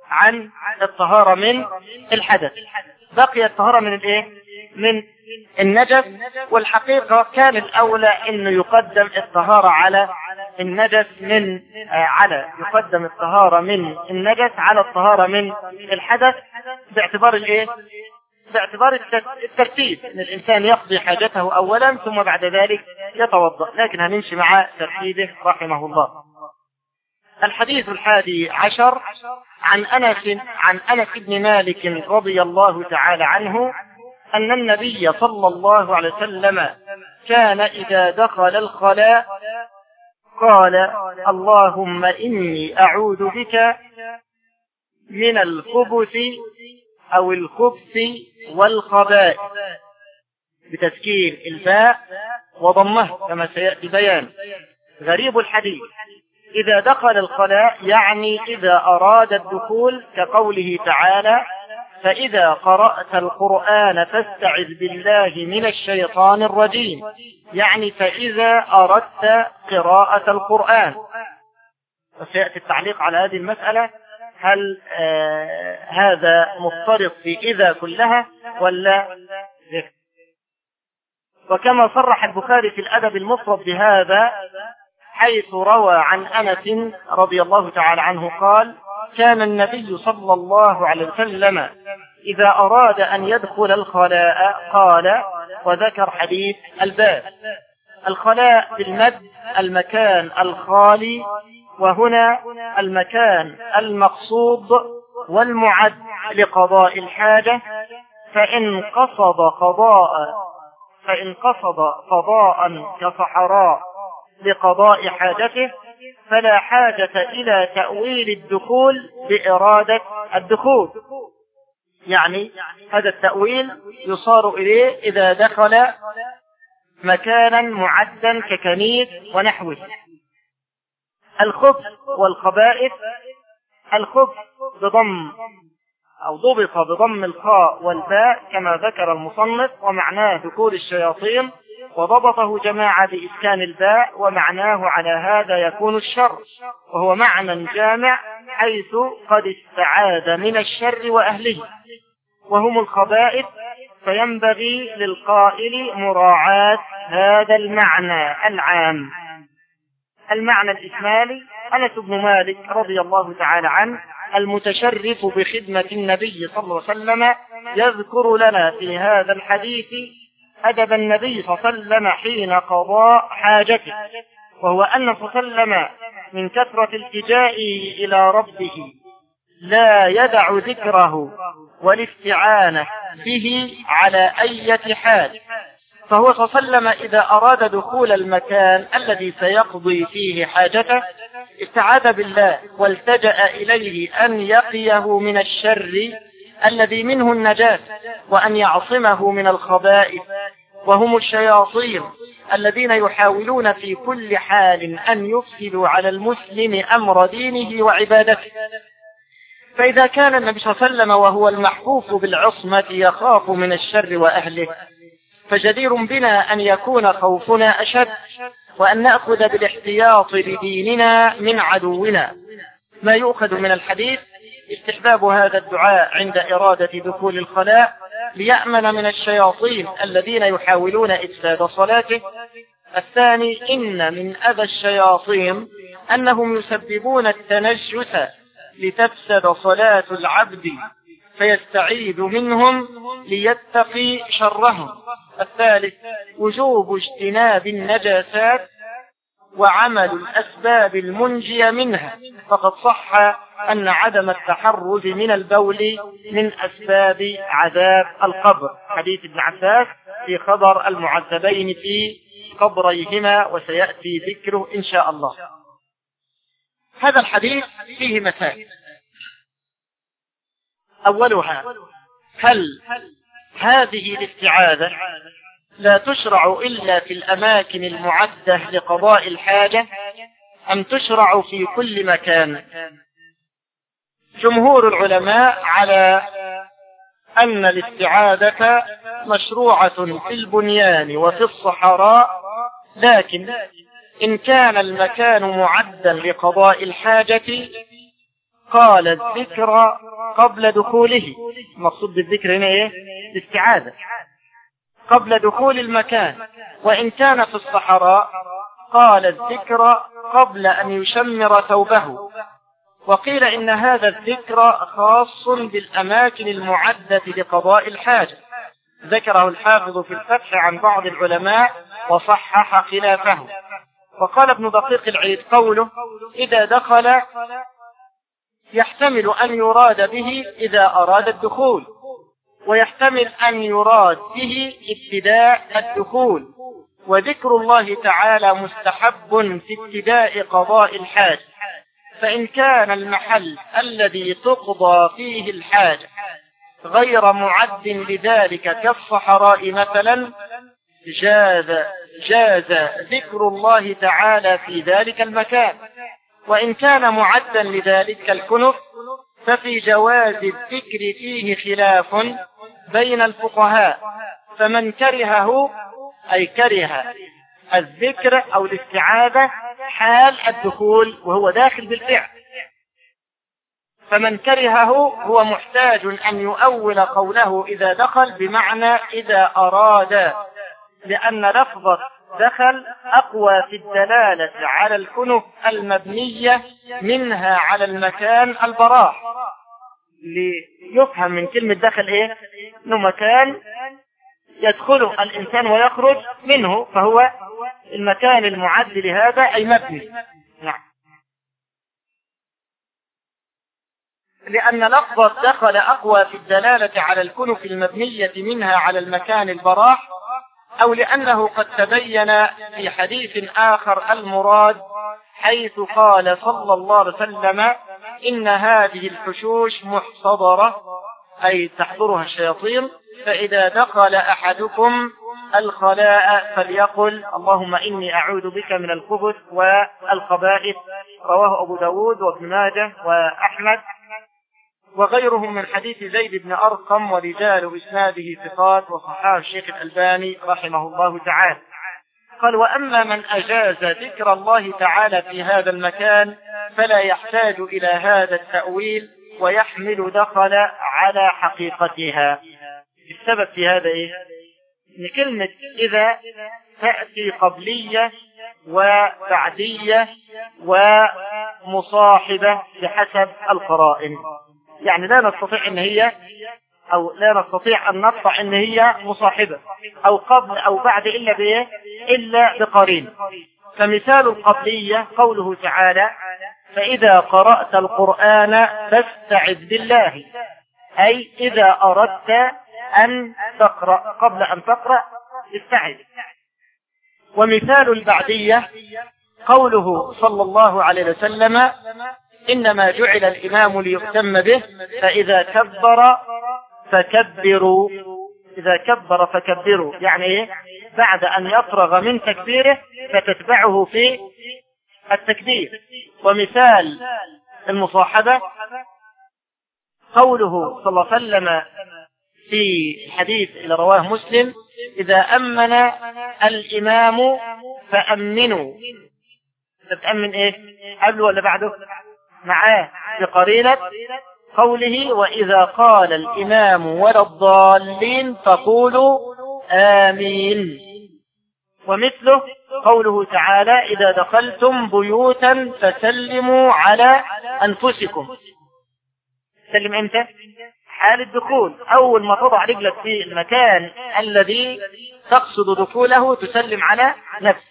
عن الطهارة من الحدث. بقي الطهارة من الإيه؟ من النجس والحقيقة كان الأولى أنه يقدم الطهارة على النجس من آه على يقدم الطهارة من النجس على الطهارة من الحدث باعتبار الإيه؟ باعتبار الترتيب. إن الإنسان يقضي حاجته اولا ثم بعد ذلك يتوضأ. لكن هنمشي مع ترتيبه رحمه الله. الحديث الحادي عشر عن أنس عن أنس بن مالك رضي الله تعالى عنه أن النبي صلى الله عليه وسلم كان إذا دخل الخلاء قال اللهم إني أعوذ بك من الخبث أو الخبث والخبائث بتسكين الباء وضمه كما سيأتي بيان. غريب الحديث. إذا دخل الخلاء يعني إذا أراد الدخول كقوله تعالى فإذا قرأت القرآن فاستعذ بالله من الشيطان الرجيم. يعني فإذا أردت قراءة القرآن. وسيأتي التعليق على هذه المسألة. هل آه هذا مضطرد في إذا كلها ولا وكما صرح البخاري في الأدب المفرد بهذا حيث روى عن أنس رضي الله تعالى عنه قال كان النبي صلى الله عليه وسلم إذا أراد أن يدخل الخلاء قال وذكر حديث الباب. الخلاء بالمد المكان الخالي وهنا المكان المقصود والمعد لقضاء الحاجة. فإن قصد قضاء فإن قصد قضاء كصحراء لقضاء حاجته فلا حاجة إلى تأويل الدخول بإرادة الدخول. يعني هذا التأويل يصار إليه إذا دخل مكانا معدا ككنيس ونحوه. الخبث والخبائث الخبث بضم أو ضبط بضم الخاء والباء كما ذكر المصنف ومعناه دخول الشياطين وضبطه جماعة بإسكان الباء ومعناه على هذا يكون الشر وهو معنى جامع حيث قد استعاذ من الشر وأهله. وهم الخبائث فينبغي للقائل مراعاة هذا المعنى العام. المعنى الإجمالي أنس بن مالك رضي الله تعالى عنه المتشرف بخدمة النبي صلى الله عليه وسلم يذكر لنا في هذا الحديث أدب النبي صلى الله عليه وسلم حين قضاء حاجته وهو أن صلى الله عليه وسلم من كثرة التجائه إلى ربه لا يدع ذكره والاستعانة به على أي حال. فهو صلى الله عليه وسلم إذا أراد دخول المكان الذي سيقضي فيه حاجته استعاذ بالله والتجأ إليه أن يقيه من الشر الذي منه النجاة وأن يعصمه من الخبائث وهم الشياطين الذين يحاولون في كل حال أن يفسدوا على المسلم أمر دينه وعبادته. فإذا كان النبي صلى الله عليه وسلم وهو المحفوف بالعصمة يخاف من الشر وأهله فجدير بنا أن يكون خوفنا أشد وأن نأخذ بالاحتياط لديننا من عدونا. ما يؤخذ من الحديث؟ استحباب هذا الدعاء عند إرادة دخول الخلاء ليأمن من الشياطين الذين يحاولون إفساد صلاته. الثاني إن من أذى الشياطين أنهم يسببون التنجس لتفسد صلاة العبد فيستعيذ منهم ليتقي شرهم. الثالث وجوب اجتناب النجاسات وعمل الأسباب المنجية منها. فقد صح أن عدم التحرز من البول من أسباب عذاب القبر. حديث ابن عباس في خبر المعذبين في قبريهما وسيأتي ذكره إن شاء الله. هذا الحديث فيه مسائل أولها هل هذه الاستعاذة لا تشرع إلا في الأماكن المعدة لقضاء الحاجة أم تشرع في كل مكان. جمهور العلماء على أن الاستعاذة مشروعة في البنيان وفي الصحراء لكن إن كان المكان معدا لقضاء الحاجة قال الذكر قبل دخوله. المقصود بالذكر هنا إيه؟ الاستعاذة قبل دخول المكان. وإن كان في الصحراء قال الذكر قبل أن يشمر ثوبه. وقيل إن هذا الذكر خاص بالأماكن المعدة لقضاء الحاجة. ذكره الحافظ في الفتح عن بعض العلماء وصحح خلافه. وقال ابن دقيق العيد قوله إذا دخل يحتمل أن يراد به إذا أراد الدخول. ويحتمل أن يراد به ابتداء الدخول. وذكر الله تعالى مستحب في ابتداء قضاء الحاج. فإن كان المحل الذي تقضى فيه الحاجة غير معد لذلك كالصحراء مثلا جاز جاز ذكر الله تعالى في ذلك المكان. وإن كان معدا لذلك كالكنف ففي جواز الذكر فيه خلاف بين الفقهاء فمن كرهه أي كره الذكر أو الاستعاذة حال الدخول وهو داخل بالفعل. فمن كرهه هو محتاج أن يؤول قوله إذا دخل بمعنى إذا أراد لأن لفظة دخل أقوى في الدلالة على الكنف المبنية منها على المكان البراح ليفهم من كلمة دخل إيه؟ إنه مكان يدخله الإنسان ويخرج منه فهو المكان المعد لهذا أي مبني. نعم. لأن لفظة دخل أقوى في الدلالة على الكنف المبنية منها على المكان البراح أو لأنه قد تبين في حديث آخر المراد حيث قال صلى الله عليه وسلم إن هذه الحشوش محتضرة أي تحضرها الشياطين فإذا دخل أحدكم الخلاء فليقل اللهم إني أعوذ بك من الخبث والخبائث رواه أبو داود وابن ماجه وأحمد. وغيرهم من حديث زيد بن أرقم ورجال إسناده ثقات وصححه الشيخ الألباني رحمه الله تعالى. قال وأما من أجاز ذكر الله تعالى في هذا المكان فلا يحتاج إلى هذا التأويل ويحمل دخل على حقيقتها. السبب في هذا إيه؟ إن كلمة إذا تأتي قبلية وبعدية ومصاحبة بحسب القرائن. يعني لا نستطيع إن هي أو لا نستطيع أن نقطع إن هي مصاحبة أو قبل أو بعد إلا بإيه؟ إلا بقرين. فمثال القبلية قوله تعالى فإذا قرأت القرآن فاستعذ بالله. أي إذا أردت أن تقرأ قبل أن تقرأ استعذ. ومثال البعدية قوله صلى الله عليه وسلم إنما جعل الإمام ليؤتم به فإذا كبر فكبروا. إذا كبر فكبروا. يعني إيه؟ بعد أن يفرغ من تكبيره فتتبعه في التكبير. ومثال المصاحبة قوله صلى الله عليه وسلم في الحديث اللي رواه مسلم إذا أمن الإمام فأمنوا. تتأمن إيه؟ قبله ولا بعده؟ معاه بقرينة قوله وإذا قال الإمام ولا الضالين فقولوا آمين. ومثله قوله تعالى إذا دخلتم بيوتا فسلموا على أنفسكم. سلم إمتى حال الدخول. أول ما تضع رجلك في المكان الذي تقصد دخوله تسلم على نفسك.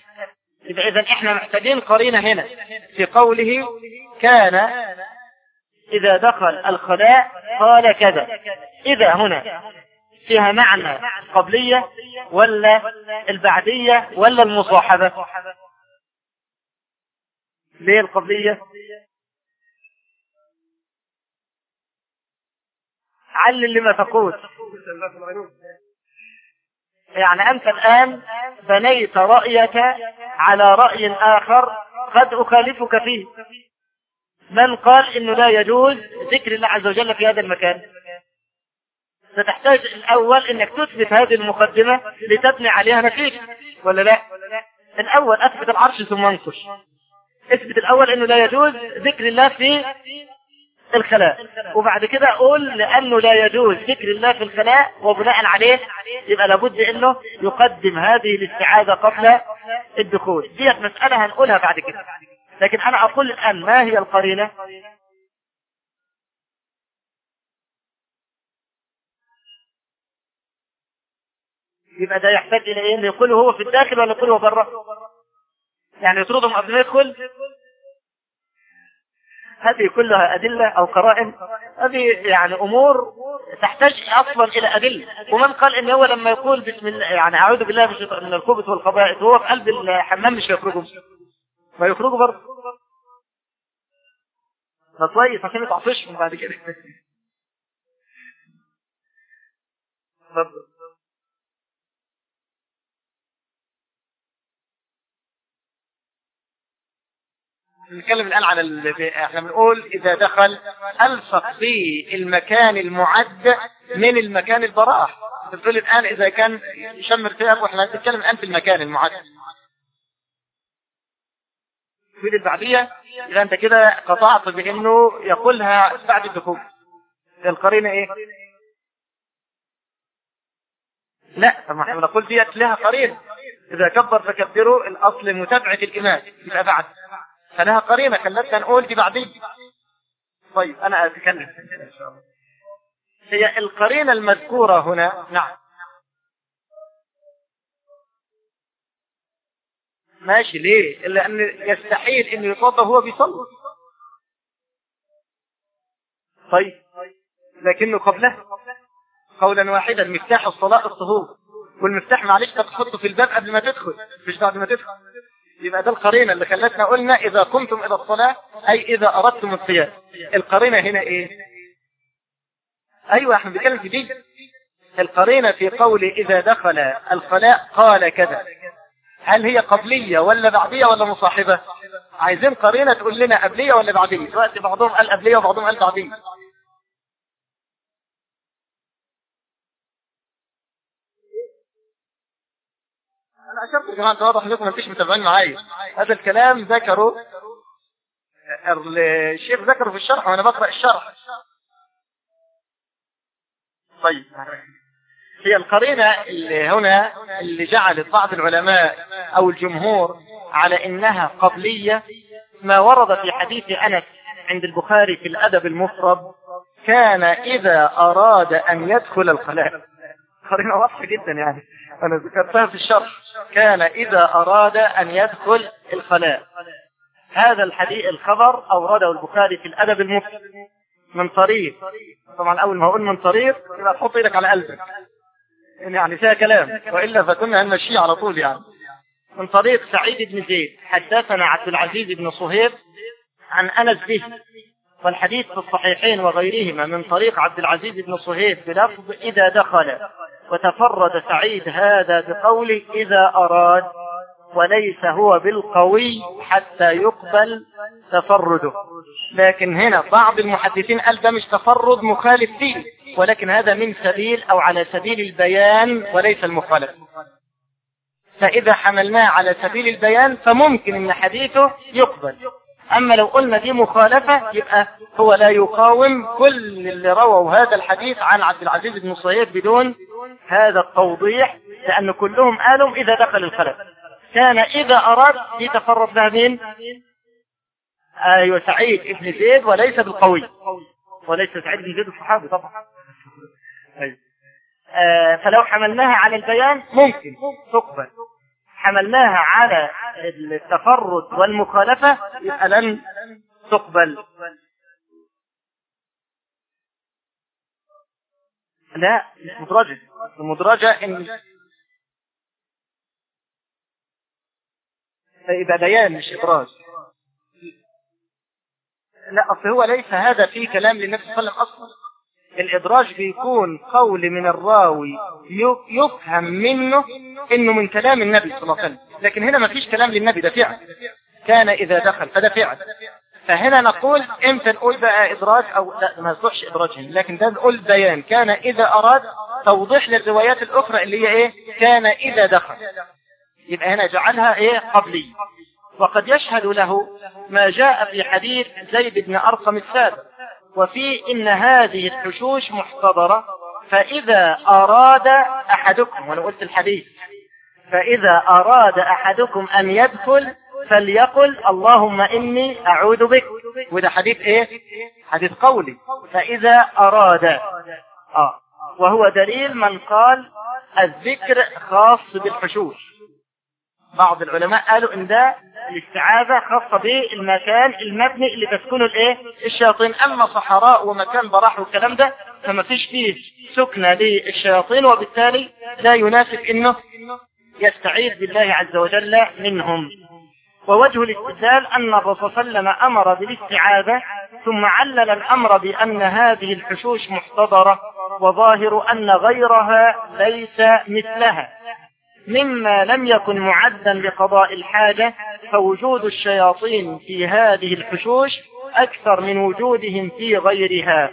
يبقى إذا إحنا محتاجين قرينة هنا. في قوله كان إذا دخل الخلاء قال كذا. إذا هنا فيها معنى قبلية ولا البعدية ولا المصاحبة. ليه القبلية؟ علل لما تقول. يعني أنت الآن بنيت رأيك على رأي آخر قد أخالفك فيه. من قال إنه لا يجوز ذكر الله عز وجل في هذا المكان؟ ستحتاج الأول إنك تثبت هذه المقدمة لتبني عليها نتيجة ولا لا؟ الأول أثبت العرش ثم انكش. اثبت الأول إنه لا يجوز ذكر الله في الخلاء. وبعد كده أقول لأنه لا يجوز ذكر الله في الخلاء وبناء عليه يبقى لابد إنه يقدم هذه الاستعاذة قبل الدخول. ديت مسألة هنقولها بعد كده. لكن أنا أقول الآن ما هي القرينة؟ يبقى ده يحتاج إلى إيه؟ يقول هو في الداخل ولا يقول هو بره؟ يعني يطردهم قبل ما يدخل؟ هذه كلها أدلة أو قرائن. هذه يعني أمور تحتاج أصلا إلى أدلة. ومن قال إن هو لما يقول بسم الله يعني أعوذ بالله من الخبث والخبائث وهو في قلب الحمام مش هيخرجهم فيخرجوا برضه. فكويس عشان يتعطشهم بعد كده. اتفضل نتكلم الآن على. إحنا بنقول إذا دخل ألصق في المكان المعد من المكان البراءة. بتقول الآن إذا كان يشمر ثياب وإحنا نتكلم الآن في المكان المعد. في البعدية إذا أنت كده قطعت بأنه يقولها بعد الدخول. القرينة إيه؟ لا ما إحنا بنقول ديت لها قرينة إذا كبر فكبروا الأصل متابعة الإمام يبقى بعد فلها قرينة خلتنا نقول دي بعدين طيب أنا أتكلم. إن شاء الله هي القرينة المذكورة هنا نعم. ماشي ليه؟ ان يستحيل انه يتوضا وهو بيصلي. طيب لكنه قبله قولا واحدا مفتاح الصلاة الطهور. والمفتاح معلش تحطه في الباب قبل ما تدخل مش بعد ما تدخل. يبقى ده القرينة اللي خلتنا قلنا إذا قمتم إلى الصلاة أي إذا أردتم القيام القرينة هنا إيه؟ أيوة إحنا بنتكلم في دي القرينة في قول إذا دخل الخلاء قال كذا. هل هي قبلية ولا بعدية ولا مصاحبة؟ عايزين قرينة تقول لنا قبلية ولا بعدية. دلوقتي بعضهم قال قبلية وبعضهم قال بعدية. أنا أشرت يا جماعة واضح إنكم انتش متابعين معايا. هذا الكلام ذكره الشيخ ذكره في الشرح وأنا بقرأ الشرح. طيب. هي القرينة اللي هنا اللي جعلت بعض العلماء أو الجمهور على إنها قبلية ما ورد في حديث أنس عند البخاري في الأدب المفرد كان إذا أراد أن يدخل الخلاء. قرينة واضحة جدا يعني. أنا ذكرتها في الشرح. كان إذا أراد أن يدخل الخلاء. هذا الحديث الخبر أورده البخاري في الأدب المفرد من طريق طبعا أول ما أقول من طريق يبقى تحط إيدك على قلبك. يعني فيها كلام. وإلا فكنا هنمشيه على طول يعني. من طريق سعيد بن زيد حدثنا عبد العزيز بن صهيب عن أنس به. والحديث في الصحيحين وغيرهما من طريق عبد العزيز بن صهيب بلفظ إذا دخل. وتفرد سعيد هذا بقوله إذا أراد وليس هو بالقوي حتى يقبل تفرده. لكن هنا بعض المحدثين قال ده مش تفرد مخالف فيه ولكن هذا من سبيل أو على سبيل البيان وليس المخالف. فإذا حملناه على سبيل البيان فممكن أن حديثه يقبل. أما لو قلنا دي مخالفة يبقى هو لا يقاوم كل اللي رووا هذا الحديث عن عبد العزيز بن صهيب بدون هذا التوضيح لأن كلهم قالوا إذا دخل الخلف كان إذا أراد يتفرد بها مين؟ أيوة سعيد ابن زيد وليس بالقوي وليس سعيد بن زيد الصحابي طبعا أيوة. آه فلو حملناها على البيان ممكن تقبل حملناها على التفرد والمخالفة يبقى لن تقبل. لا مش مدرجة. المدرجة إن فيبقى بيان مش إدراج. لا أصل هو ليس هذا في كلام للنبي صلى الله عليه وسلم أصلا. الإدراج بيكون قول من الراوي يفهم منه إنه من كلام النبي صلى الله عليه وسلم. لكن هنا ما فيش كلام للنبي ده فعل. كان إذا دخل فده فعل. فهنا نقول إمتى نقول بقى إدراج أو لا ما إدراج هنا لكن ده نقول بيان. كان إذا أراد توضيح للروايات الأخرى اللي هي إيه؟ كان إذا دخل. يبقى هنا جعلها إيه؟ قبلي. وقد يشهد له ما جاء في حديث زيد بن أرقم السابق وفي إن هذه الحشوش محتضرة فإذا أراد أحدكم وأنا قلت الحديث فإذا أراد أحدكم أن يدخل فليقل اللهم إني أعوذ بك. وده حديث إيه؟ حديث قولي. فإذا أراد. آه. وهو دليل من قال الذكر خاص بالحشوش. بعض العلماء قالوا إن ده الاستعاذة خاصة بالمكان المبني اللي تسكنه الإيه؟ الشياطين. أما صحراء ومكان براح والكلام ده فما فيش فيه سكنة للشياطين وبالتالي لا يناسب إنه يستعيذ بالله عز وجل منهم. ووجه الاستدلال أن الرسول صلى الله عليه وسلم أمر بالاستعاذة ثم علل الأمر بأن هذه الحشوش محتضرة وظاهر أن غيرها ليس مثلها. مما لم يكن معدا لقضاء الحاجة فوجود الشياطين في هذه الحشوش أكثر من وجودهم في غيرها.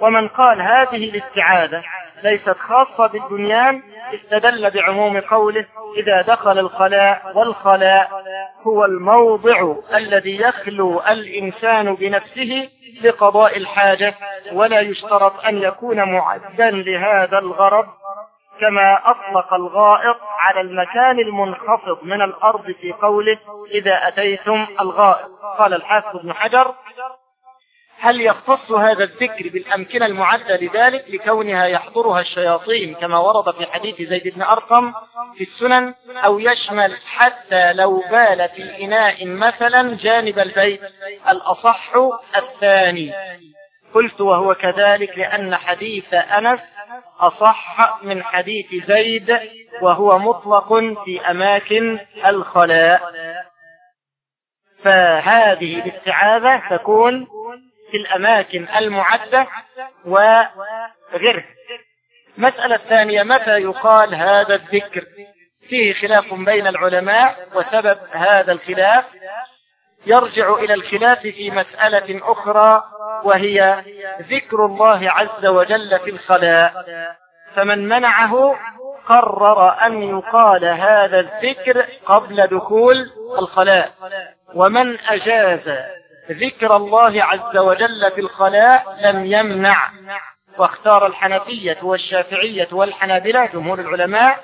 ومن قال هذه الاستعاذة ليست خاصة بالبنيان استدل بعموم قوله إذا دخل الخلاء والخلاء هو الموضع الذي يخلو الإنسان بنفسه لقضاء الحاجة ولا يشترط أن يكون معدا لهذا الغرض كما أطلق الغائط على المكان المنخفض من الأرض في قوله إذا أتيتم الغائط. قال الحافظ ابن حجر هل يختص هذا الذكر بالأمكنة المعدة لذلك لكونها يحضرها الشياطين كما ورد في حديث زيد بن أرقم في السنن أو يشمل حتى لو بال في إناء مثلا جانب البيت الأصح الثاني؟ قلت وهو كذلك لأن حديث أنس أصح من حديث زيد وهو مطلق في أماكن الخلاء. فهذه الاستعاذة تكون في الأماكن المعدة وغيرها. مسألة الثانية متى يقال هذا الذكر؟ فيه خلاف بين العلماء وسبب هذا الخلاف. يرجع إلى الخلاف في مسألة أخرى وهي ذكر الله عز وجل في الخلاء. فمن منعه قرر أن يقال هذا الذكر قبل دخول الخلاء. ومن أجاز ذكر الله عز وجل في الخلاء لم يمنع. واختار الحنفية والشافعية والحنابلة جمهور العلماء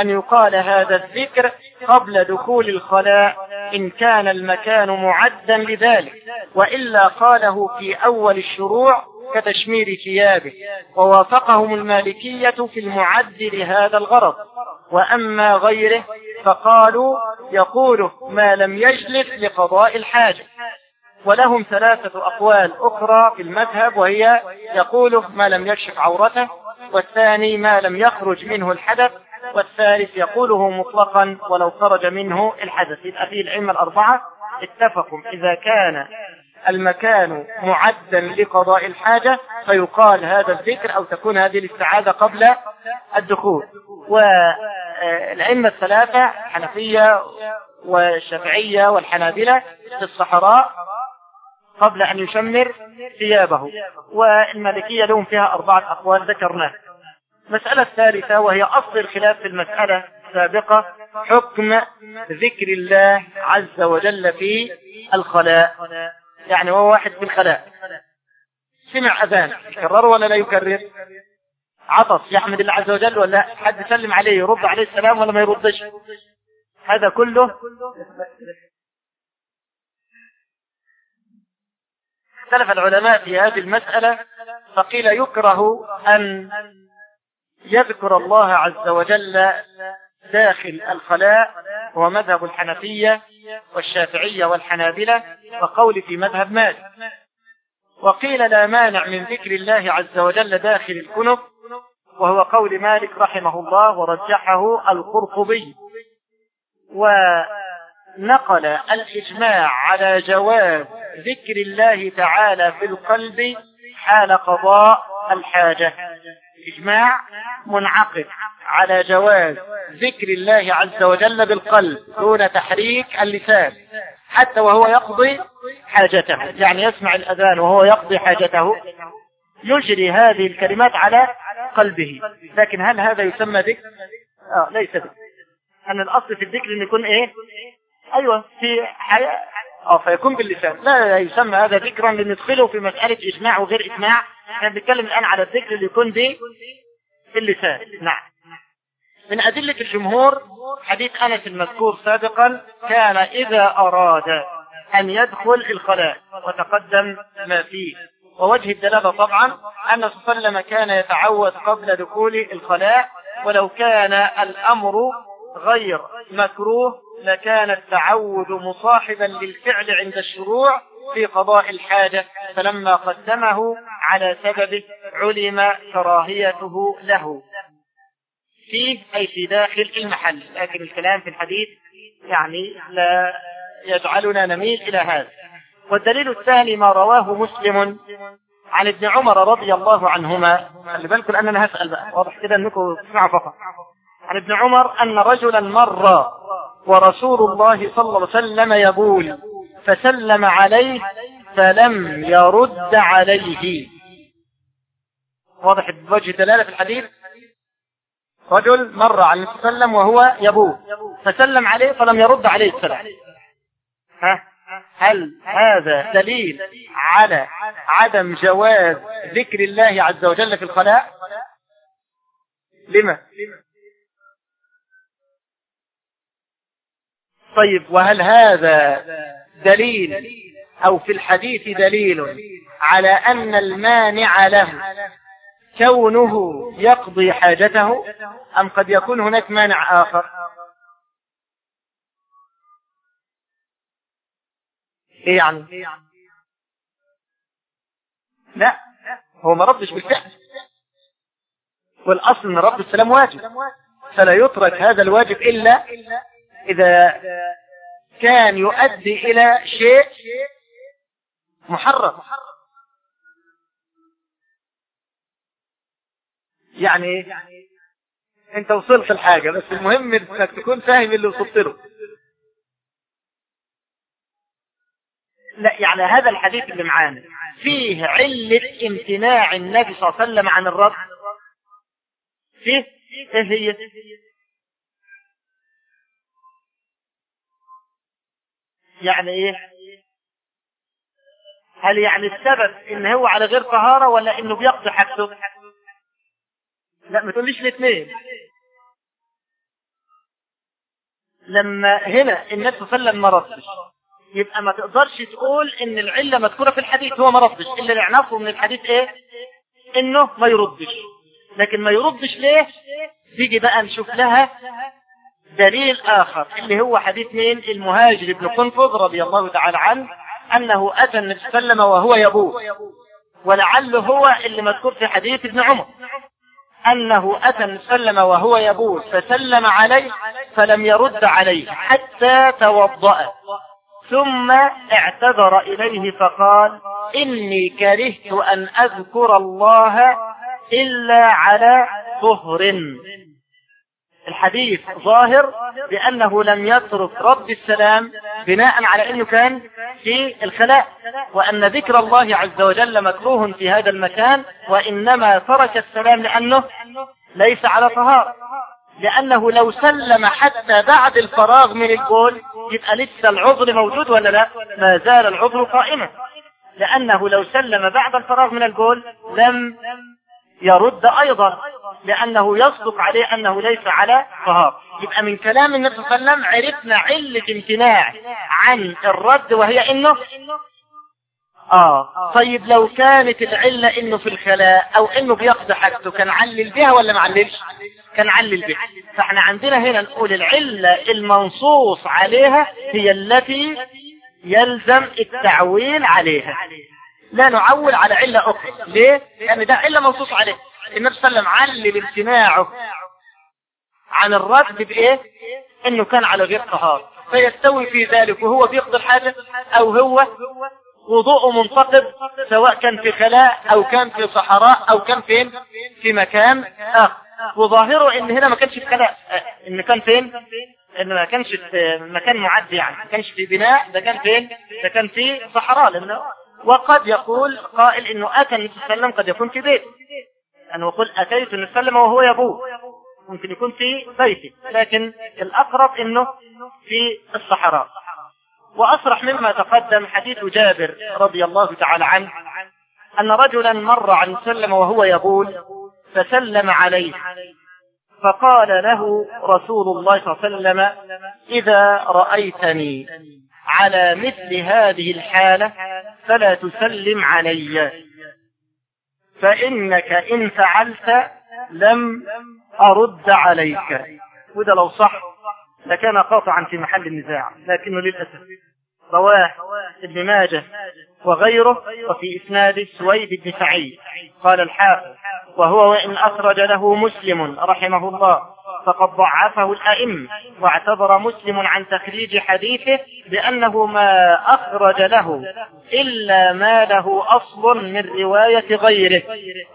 أن يقال هذا الذكر قبل دخول الخلاء إن كان المكان معدا لذلك وإلا قاله في أول الشروع كتشمير ثيابه ووافقهم المالكية في المعد لهذا الغرض. وأما غيره فقالوا يقوله ما لم يجلس لقضاء الحاجة. ولهم ثلاثة أقوال أخرى في المذهب وهي يقوله ما لم يكشف عورته والثاني ما لم يخرج منه الحدث والثالث يقوله مطلقا ولو خرج منه الحدث. يبقى فيه العلم الأربعة اتفقوا. إذا كان المكان معدا لقضاء الحاجة فيقال هذا الذكر أو تكون هذه الاستعاذة قبل الدخول. والأئمة الثلاثة حنفية والشافعية والحنابلة في الصحراء قبل أن يشمر ثيابه. والمالكية لهم فيها أربعة أقوال ذكرناها. المسألة الثالثة وهي أصل الخلاف في المسألة السابقة حكم ذكر الله عز وجل في الخلاء. يعني هو واحد في الخلاء. سمع أذان يكرر ولا لا يكرر؟ عطس يحمد الله عز وجل ولا حد يسلم عليه يرد عليه السلام ولا ما يردش؟ هذا كله؟ اختلف العلماء في هذه المسألة فقيل يكره أن يذكر الله عز وجل داخل الخلاء هو مذهب الحنفية والشافعية والحنابلة وقول في مذهب مالك وقيل لا مانع من ذكر الله عز وجل داخل الكنف وهو قول مالك رحمه الله ورجحه القرطبي. ونقل الإجماع على جواز ذكر الله تعالى في القلب حال قضاء الحاجة. إجماع منعقد على جواز ذكر الله عز وجل بالقلب دون تحريك اللسان حتى وهو يقضي حاجته. يعني يسمع الأذان وهو يقضي حاجته. يجري هذه الكلمات على قلبه. لكن هل هذا يسمى ذكر؟ آه ليس ذكر. أن الأصل في الذكر أن يكون إيه؟ أيوة في حياة آه فيكون باللسان. لا يسمى هذا ذكرا لندخله في مسألة إجماع وغير إجماع. إحنا بنتكلم الآن على الذكر اللي يكون به في اللسان نعم. من أدلة الجمهور حديث أنس المذكور سابقا كان إذا أراد أن يدخل الخلاء وتقدم ما فيه. ووجه الدلالة طبعا أن صلى الله عليه وسلم كان يتعوذ قبل دخول الخلاء ولو كان الأمر غير مكروه لكان التعود مصاحبا للفعل عند الشروع في قضاء الحاجة فلما قدمه على سببه علم كراهيته له. فيه أي في داخل المحل لكن الكلام في الحديث يعني لا يجعلنا نميل إلى هذا. والدليل الثاني ما رواه مسلم عن ابن عمر رضي الله عنهما. خلي بالكم أن أنا هسأل بقى. واضح كده أنكم تسمعوا فقط. عن ابن عمر أن رجلا مر ورسول الله صلى الله عليه وسلم يقول فسلم عليه فلم يرد عليه. واضح بوجه دلالة في الحديث؟ رجل مر على النبي صلى الله عليه وسلم وهو يبوه فسلم عليه فلم يرد عليه السلام. ها؟ هل هذا دليل على عدم جواز ذكر الله عز وجل في الخلاء؟ لما؟ طيب وهل هذا دليل أو في الحديث دليل على أن المانع له كونه يقضي حاجته أم قد يكون هناك مانع آخر؟ إيه يعني؟ لا هو ما ردش بالفعل. والأصل إن رد السلام واجب. فلا يترك هذا الواجب إلا إذا كان يؤدي إلى شيء محرم. يعني أنت وصلت الحاجة بس المهم إنك تكون فاهم اللي وصلت له. لا يعني هذا الحديث اللي معانا فيه علة امتناع النبي صلى الله عليه وسلم عن الرد فيه؟ إيه هي؟ يعني إيه؟ هل يعني السبب إن هو على غير طهارة ولا إنه بيقضي حاجته؟ لا ما تقوليش الاثنين لما هنا النبي صلى الله عليه وسلم ما ردش يبقى ما تقدرش تقول إن العلة مذكورة في الحديث هو ما ردش إلا اللي من الحديث إيه؟ إنه ما يردش. لكن ما يردش ليه؟ تيجي بقى نشوف لها دليل آخر اللي هو حديث مين؟ المهاجر بن قنفذ رضي الله تعالى عنه أنه أتى النبي صلى الله عليه وسلم وهو يبول ولعله هو اللي مذكور في حديث ابن عمر. أنه أتى النبي صلى الله عليه وسلم وهو يبول فسلم عليه فلم يرد عليه حتى توضأ. ثم اعتذر إليه فقال إني كرهت أن أذكر الله إلا على طهر. الحديث ظاهر بأنه لم يترك رب السلام بناء على أنه كان في الخلاء وأن ذكر الله عز وجل مكروه في هذا المكان وإنما ترك السلام لأنه ليس على طهارة لأنه لو سلم حتى بعد الفراغ من البول يبقى لسه العذر موجود ولا لا؟ ما زال العذر قائما. لأنه لو سلم بعد الفراغ من البول لم يرد أيضا لأنه يصدق عليه أنه ليس على طهارة يبقى من كلام النبي صلى الله عليه وسلم عرفنا علة امتناع عن الرد وهي إنه آه. طيب لو كانت العلة إنه في الخلاء أو إنه بيقضي حاجته كان علل بها ولا ما عللش؟ كان علل بها. فإحنا عندنا هنا نقول العلة المنصوص عليها هي التي يلزم التعويل عليها. لا نعول على علة أخرى ليه؟ لأن ده علة منصوص عليه النبي صلى الله عليه وسلم علل امتناعه عن الرد بإيه؟ إنه كان على غير طهارة فيستوي في ذلك وهو بيقضي الحاجة أو هو وضوءه منتقد سواء كان في خلاء أو كان في صحراء أو كان فين؟ في مكان آخر وظاهره إن هنا ما كانش في خلاء إن كان فين؟ إن ما كانش في مكان معد يعني ما كانش في بناء ده كان فين؟ ده كان في صحراء لأنه وقد يقول قائل إنه أتى النبي صلى الله عليه وسلم قد يكون في بيت. انه يقول اتيت النبي صلى الله عليه وسلم وهو يبوه ممكن يكون في بيته لكن الأقرب إنه في الصحراء. وأصرح مما تقدم حديث جابر رضي الله تعالى عنه أن رجلا مر عن سلم وهو يبول فسلم عليه. فقال له رسول الله صلى الله عليه وسلم إذا رأيتني على مثل هذه الحالة فلا تسلم علي. فإنك إن فعلت لم أرد عليك. وده لو صح لكان قاطعا في محل النزاع لكنه للأسف رواه ابن ماجه وغيره وفي إسناد سويد بن سعيد. قال الحافظ وهو وإن أخرج له مسلم رحمه الله فقد ضعفه الأئمة واعتذر مسلم عن تخريج حديثه بأنه ما أخرج له إلا ما له أصل من رواية غيره.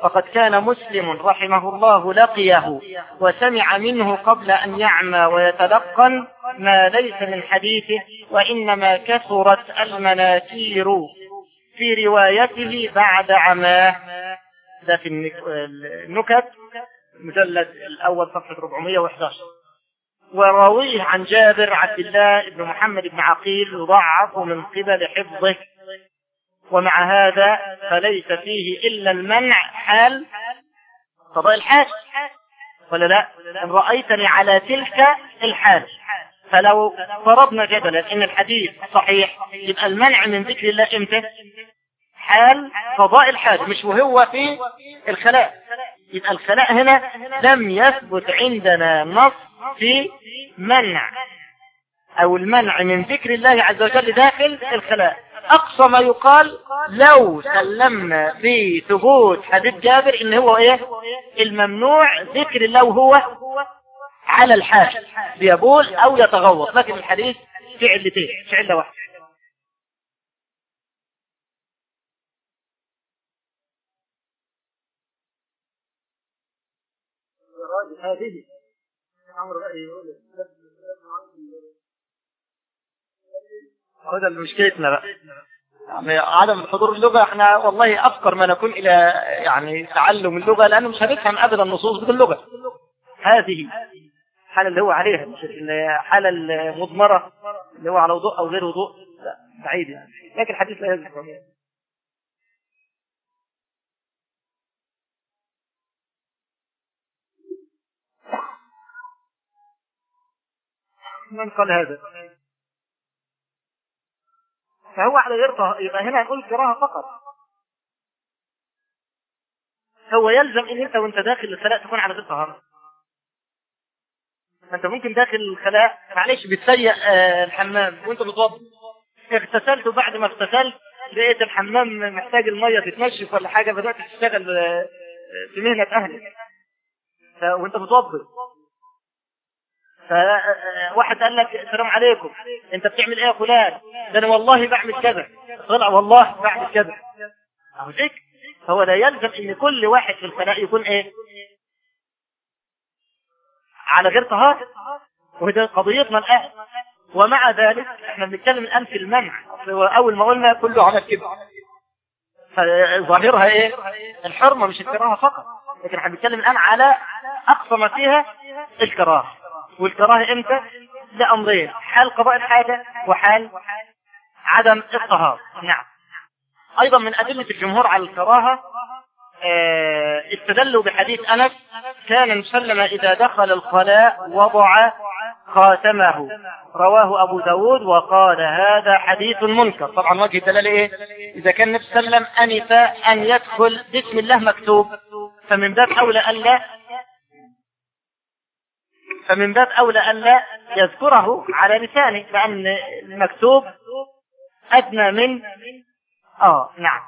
فقد كان مسلم رحمه الله لقيه وسمع منه قبل أن يعمى ويتلقن ما ليس من حديثه وإنما كثرت المناكير في روايته بعد عماه. ده في النكت. المجلد الأول صفحة 411 وراويه عن جابر عبد الله بن محمد بن عقيل يضعف من قبل حفظه. ومع هذا فليس فيه إلا المنع حال قضاء الحاج. ولا لا؟ إن رأيتني على تلك الحال. فلو فرضنا جدلا إن الحديث صحيح يبقى المنع من ذكر الله إمتى؟ حال قضاء الحاج مش وهو في الخلاء. يبقى الخلاء هنا لم يثبت عندنا نص في منع. أو المنع من ذكر الله عز وجل داخل الخلاء. أقصى ما يقال لو سلمنا بثبوت حديث جابر إن هو إيه؟ الممنوع ذكر الله وهو على الحال بيبول أو يتغوط. لكن الحديث في علتين في عله واحدة هذه. عمرو هذا مشكلتنا بقى. يعني عدم الحضور اللغة إحنا والله أفقر ما نكون إلى يعني تعلم اللغة لأنه مش هنفهم ابدا النصوص باللغة هذه الحالة اللي هو عليها مش الحالة المضمرة اللي هو على وضوء أو غير وضوء. لا بعيد يعني. لكن الحديث لا يذكر. من قال هذا؟ فهو على غير. يبقى هنا نقول كراهة فقط. هو يلزم إن أنت وأنت داخل الصلاه تكون على غير طهارة. أنت ممكن داخل الخلاء معلش بتسيق آه، الحمام وانت بتوضى اغتسلت وبعد ما اغتسلت لقيت الحمام محتاج المية تتنشف ولا حاجة بدأت تشتغل آه، في مهنة أهلك. وأنت بتوضي فواحد قال لك السلام عليكم. انت بتعمل إيه يا فلان؟ ده أنا والله بعمل كذا. طلع والله بعمل كذا. أهو ذكر فهو لا يلزم إن كل واحد في الخلاء يكون إيه؟ على غير طهارة. وده قضيتنا الآن ومع ذلك إحنا بنتكلم الآن في المنع. أول ما قلنا كله عمل كده فظاهرها إيه؟ الحرمة مش الكراهة فقط. لكن إحنا بنتكلم الآن على أقصى ما فيها الكراهة. والكراهة إمتى؟ لأمرين حال قضاء الحاجة وحال عدم الطهارة. نعم. أيضا من أدلة الجمهور على الكراهة آه، استدلوا بحديث أنس كان مسلم إذا دخل الخلاء وضع خاتمه. رواه أبو داود وقال هذا حديث منكر. طبعا وجه الدلالة إيه؟ إذا كان النبي صلى الله عليه وسلم أنف أن يدخل بسم الله مكتوب. فمن باب أولى ألا فمن باب أولى ألا يذكره على لسانه لأن المكتوب أدنى من آه نعم.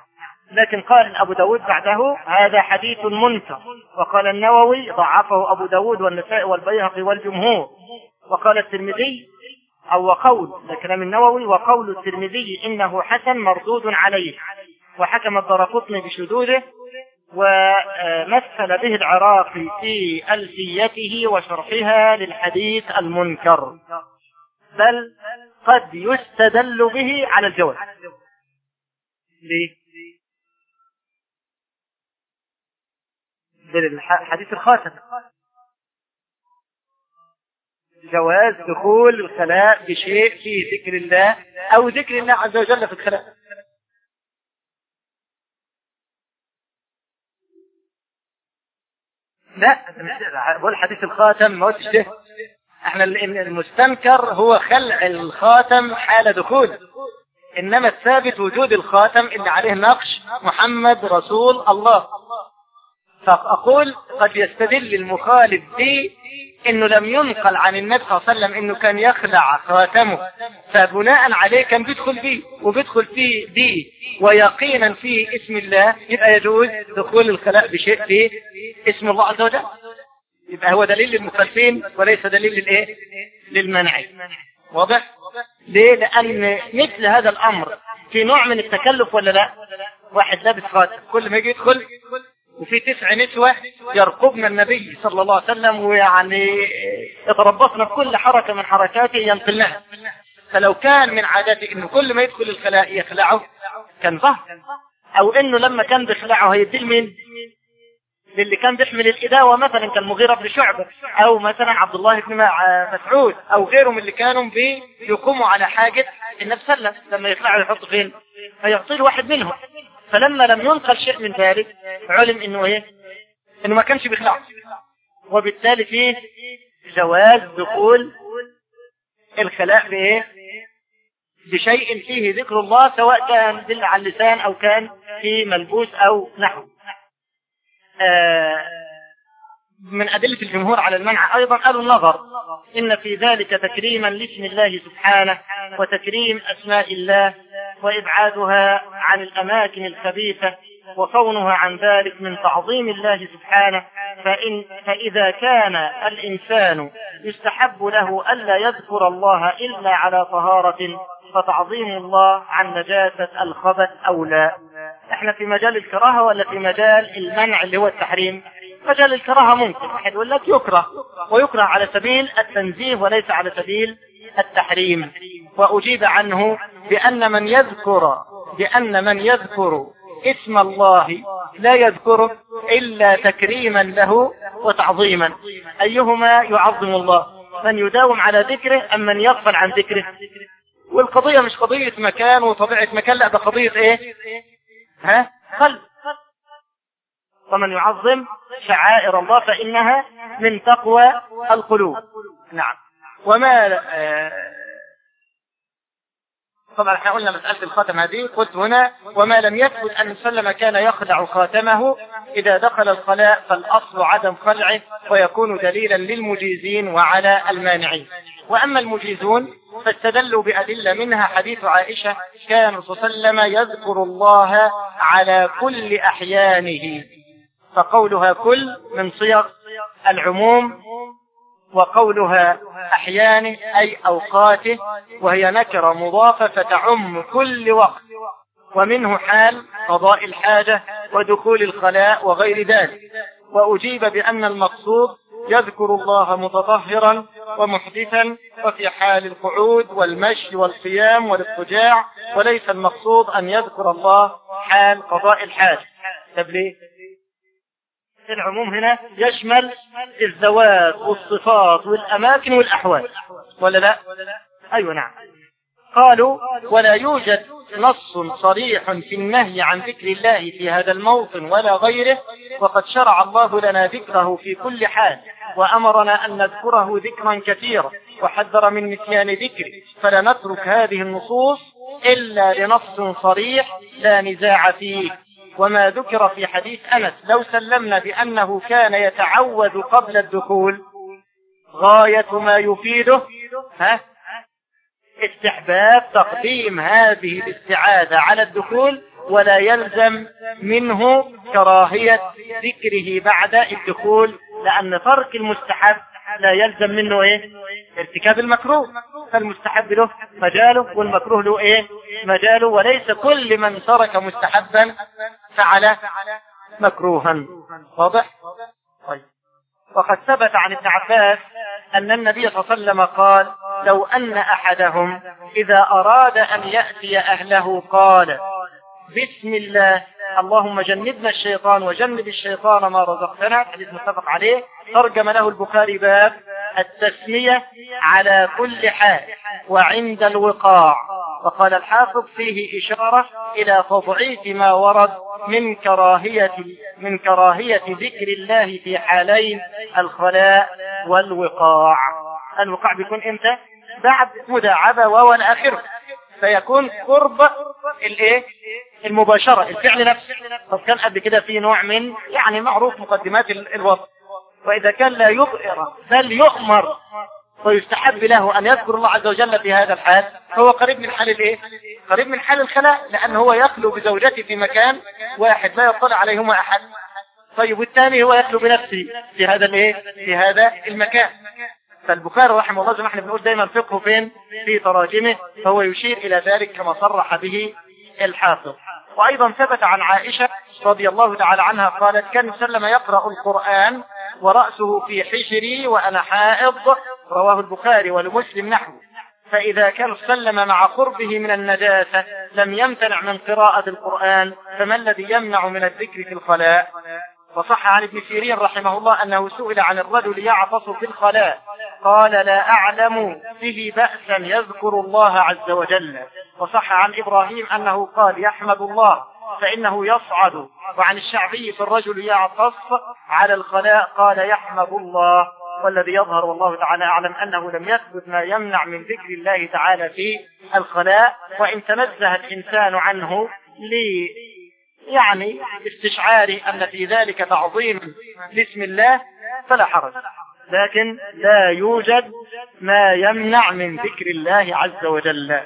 لكن قال أبو داود بعده هذا حديث منكر. وقال النووي ضعفه أبو داود والنسائي والبيهقي والجمهور. وقال الترمذي أو وقول ده كلام النووي وقول الترمذي إنه حسن مردود عليه. وحكم الدرقطني بشذوذه ومثل به العراقي في ألفيته وشرحها للحديث المنكر بل قد يستدل به على الجواز ليه؟ بالحديث الخاتم جواز دخول الخلاء بشيء فيه ذكر الله أو ذكر الله عز وجل في الخلاء لا مش- بقول حديث الخاتم ما قلتش ده إحنا ال- المستنكر هو خلع الخاتم حال دخول. إنما الثابت وجود الخاتم اللي عليه نقش محمد رسول الله. فأقول قد يستدل المخالف به إنه لم ينقل عن النبي صلى الله عليه وسلم إنه كان يخلع خاتمه فبناء عليه كان بيدخل فيه وبيدخل فيه به ويقينا فيه اسم الله يبقى يجوز دخول الخلاء بشيء فيه اسم الله عز وجل؟ يبقى هو دليل للمخالفين وليس دليل للإيه؟ للمنع. واضح؟ ليه؟ لأن مثل هذا الأمر في نوع من التكلف ولا لا؟ واحد لابس خاتم كل ما يجي يدخل وفي تسع نسوة يرقبن النبي صلى الله عليه وسلم ويعني يتربصن بكل حركة من حركاته ينقلنها فلو كان من عادته إنه كل ما يدخل الخلاء يخلعه كان ظهر أو إنه لما كان بيخلعه هيديه لمين؟ للي كان بيحمل الإداوة مثلا كالمغيرة بن شعبة أو مثلا عبد الله بن مسعود أو غيرهم اللي كانوا بيقوموا على حاجة النبي صلى لما يخلعوا يحط فين؟ فيعطيه واحد منهم فلما لم ينقل شيء من ذلك علم إنه إيه؟ إنه ما كانش بيخلعه وبالتالي فيه جواز دخول الخلاء بايه؟ بشيء فيه ذكر الله سواء كان دل على اللسان أو كان في ملبوس أو نحو آه، من أدلة الجمهور على المنع. أيضا قالوا النظر إن في ذلك تكريما لاسم الله سبحانه وتكريم أسماء الله وإبعادها عن الأماكن الخبيثة وصونها عن ذلك من تعظيم الله سبحانه. فإن فإذا كان الإنسان يستحب له ألا يذكر الله إلا على طهارة فتعظيم الله عن نجاسة الخبث أولى. إحنا في مجال الكراهة ولا في مجال المنع اللي هو التحريم؟ مجال الكراهة ممكن. واحد يقول لك يكره. ويكره على سبيل التنزيه وليس على سبيل التحريم. وأجيب عنه بأن من يذكر بأن من يذكر اسم الله لا يذكره إلا تكريما له وتعظيما. أيهما يعظم الله؟ من يداوم على ذكره أم من يغفل عن ذكره؟ والقضية مش قضية مكان وطبيعة مكان لا ده قضية إيه؟ ها؟ قلب. ومن يعظم شعائر الله فإنها من تقوى القلوب. نعم. وما آه، طبعا إحنا قلنا مسألة الخاتم هذه قلت هنا وما لم يثبت أن سلم كان يخلع خاتمه إذا دخل الخلاء فالأصل عدم خلعه ويكون دليلا للمجيزين وعلى المانعين. وأما المجيزون فاستدلوا بأدلة منها حديث عائشة كان صلى الله عليه وسلم يذكر الله على كل أحيانه. فقولها كل من صيغ العموم وقولها أحيانه أي أوقاته وهي نكرة مضافة فتعم كل وقت ومنه حال قضاء الحاجة ودخول الخلاء وغير ذلك وأجيب بأن المقصود يذكر الله متطهرا ومحدثا وفي حال القعود والمشي والقيام والاضطجاع وليس المقصود أن يذكر الله حال قضاء الحاجة طب ليه؟ العموم هنا يشمل الذوات والصفات والأماكن والأحوال. ولا لا؟ أيوة نعم. قالوا ولا يوجد نص صريح في النهي عن ذكر الله في هذا الموطن ولا غيره وقد شرع الله لنا ذكره في كل حال وأمرنا أن نذكره ذكرا كثيرا وحذر من نسيان ذكره فلا نترك هذه النصوص إلا لنص صريح لا نزاع فيه. وما ذكر في حديث أنس لو سلمنا بأنه كان يتعوذ قبل الدخول غاية ما يفيده ها؟ استحباب تقديم هذه الاستعاذة على الدخول ولا يلزم منه كراهية ذكره بعد الدخول لأن ترك المستحب لا يلزم منه إيه؟ ارتكاب المكروه. فالمستحب له مجاله والمكروه له إيه؟ مجاله وليس كل من ترك مستحبا فعل مكروها. واضح؟ طيب. وقد ثبت عن ابن عباس أن النبي صلى الله عليه وسلم قال لو أن أحدهم إذا أراد أن يأتي أهله قال بسم الله اللهم جنبنا الشيطان وجنب الشيطان ما رزقتنا حديث متفق عليه. ترجم له البخاري باب التسمية على كل حال وعند الوقاع. وقال الحافظ فيه إشارة إلى تضعيف ما ورد من كراهية من كراهية ذكر الله في حالين الخلاء والوقاع. الوقاع بيكون إمتى؟ بعد مداعبة وهو الآخر. فيكون قرب الإيه؟ المباشرة الفعل نفسه. طب كان قبل كده في نوع من يعني معروف مقدمات الوصف. وإذا كان لا يظهر بل يؤمر. ويستحب له أن يذكر الله عز وجل في هذا الحال. فهو قريب من حال الإيه؟ قريب من حال الخلاء لأنه هو يخلو بزوجته في مكان واحد لا يطلع عليهما أحد. طيب والثاني هو يخلو بنفسه في هذا الإيه؟ في هذا المكان. فالبخاري رحمه الله زي ما إحنا بنقول دايما فقهه فين؟ في تراجمه. فهو يشير إلى ذلك كما صرح به الحافظ. وأيضا ثبت عن عائشة رضي الله تعالى عنها قالت كان سلم يقرأ القرآن ورأسه في حجري وأنا حائض. رواه البخاري ولمسلم نحوه. فإذا كان سلم مع قربه من النجاسة لم يمتنع من قراءة القرآن فما الذي يمنع من الذكر في الخلاء؟ وصح عن ابن سيرين رحمه الله أنه سئل عن الرجل يعطس في الخلاء. قال لا أعلم به بأسا يذكر الله عز وجل. وصح عن إبراهيم أنه قال يحمد الله فإنه يصعد. وعن الشعبي في الرجل يعطس على الخلاء قال يحمد الله. والذي يظهر والله تعالى أعلم أنه لم يثبت ما يمنع من ذكر الله تعالى في الخلاء. وإن تنزه الإنسان عنه لي يعني استشعار أن في ذلك تعظيم لاسم الله فلا حرج. لكن لا يوجد ما يمنع من ذكر الله عز وجل.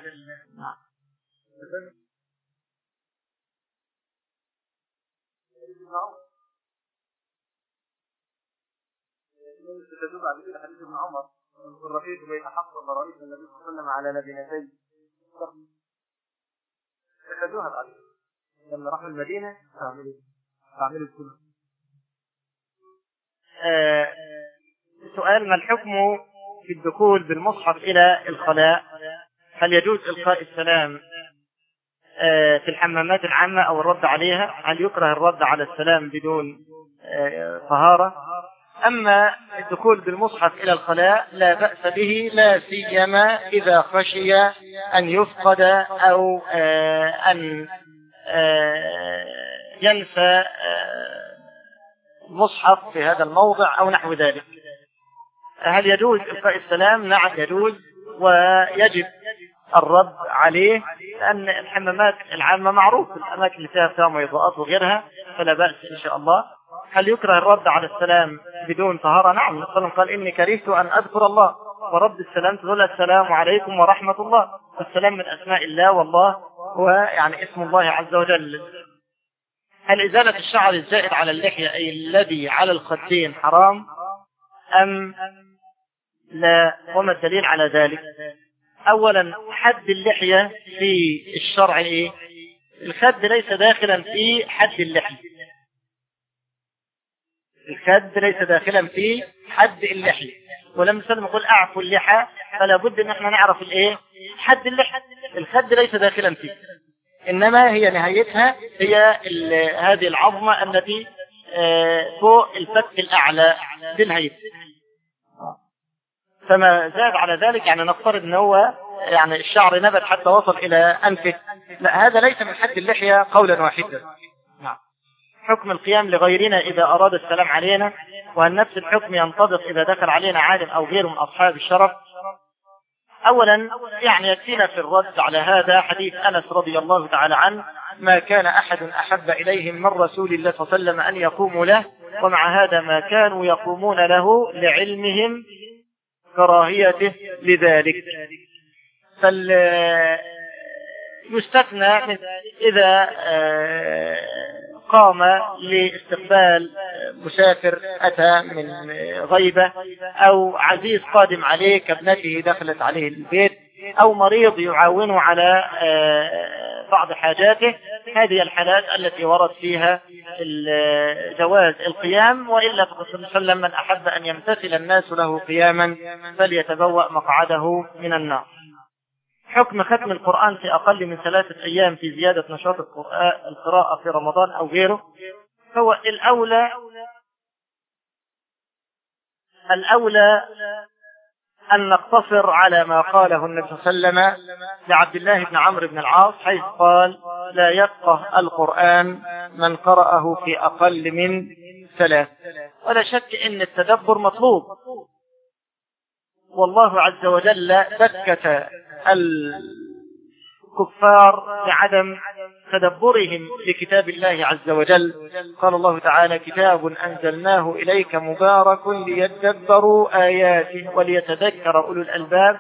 تدل بعد كده حديث ابن عمر الرفيق بين حفص ورئيس النبي صلى الله عليه وسلم على لبنتين اخذوها بعد لما راحوا المدينة تعملوا تعملوا الكل. آه سؤال ما الحكم في الدخول بالمصحف إلى الخلاء؟ هل يجوز إلقاء السلام آه في الحمامات العامة أو الرد عليها؟ هل يكره الرد على السلام بدون آه طهارة؟ أما الدخول بالمصحف إلى الخلاء لا بأس به لا سيما إذا خشي أن يفقد أو أن ينسى مصحف في هذا الموضع أو نحو ذلك. هل يجوز إلقاء السلام؟ نعم يجوز ويجب الرد عليه لأن الحمامات العامة معروف الأماكن اللي فيها فيها ميضاءات وغيرها فلا بأس إن شاء الله. هل يكره الرد على السلام بدون طهارة؟ نعم النبي صلى الله عليه وسلم قال إني كرهت أن أذكر الله. ورد السلام تقول السلام عليكم ورحمة الله. والسلام من أسماء الله والله هو يعني اسم الله عز وجل. هل إزالة الشعر الزائد على اللحية أي الذي على الخدين حرام؟ أم لا؟ وما الدليل على ذلك؟ أولا حد اللحية في الشرع إيه الخد ليس داخلا في حد اللحية. الخد ليس داخلا في حد اللحية. ولما سلم يقول أعفو اللحى فلا بد إن إحنا نعرف الإيه؟ حد اللحى الخد ليس داخلا فيه. إنما هي نهايتها هي هذه العظمة التي فوق الفك الأعلى دي نهايتها فما زاد على ذلك يعني نفترض إن هو يعني الشعر نبت حتى وصل إلى أنفه. لا هذا ليس من حد اللحية قولا واحدا. نعم. حكم القيام لغيرنا إذا أراد السلام علينا وهل نفس الحكم ينطبق إذا دخل علينا عالم أو غيره من أصحاب الشرف أولا يعني يكفينا في الرد على هذا حديث أنس رضي الله تعالى عنه ما كان أحد أحب إليهم من رسول الله صلى الله عليه وسلم أن يقوموا له ومع هذا ما كانوا يقومون له لعلمهم كراهيته لذلك. فال يستثنى إذا قام لاستقبال مسافر أتى من غيبة أو عزيز قادم عليه كابنته دخلت عليه البيت أو مريض يعاونه على بعض حاجاته. هذه الحالات التي ورد فيها جواز القيام وإلا فقد صلى الله عليه وسلم من أحب أن يمتثل الناس له قياما فليتبوأ مقعده من النار. حكم ختم القرآن في أقل من ثلاثة أيام في زيادة نشاط القراءة في رمضان أو غيره هو الأولى الأولى أن نقتصر على ما قاله النبي صلى الله عليه وسلم لعبد الله بن عمرو بن العاص حيث قال لا يفقه القرآن من قرأه في أقل من ثلاث ولا شك أن التدبر مطلوب. والله عز وجل سكت الكفار لعدم تدبرهم لكتاب الله عز وجل. قال الله تعالى كتاب أنزلناه إليك مبارك ليتدبروا آياته وليتذكر أولو الألباب.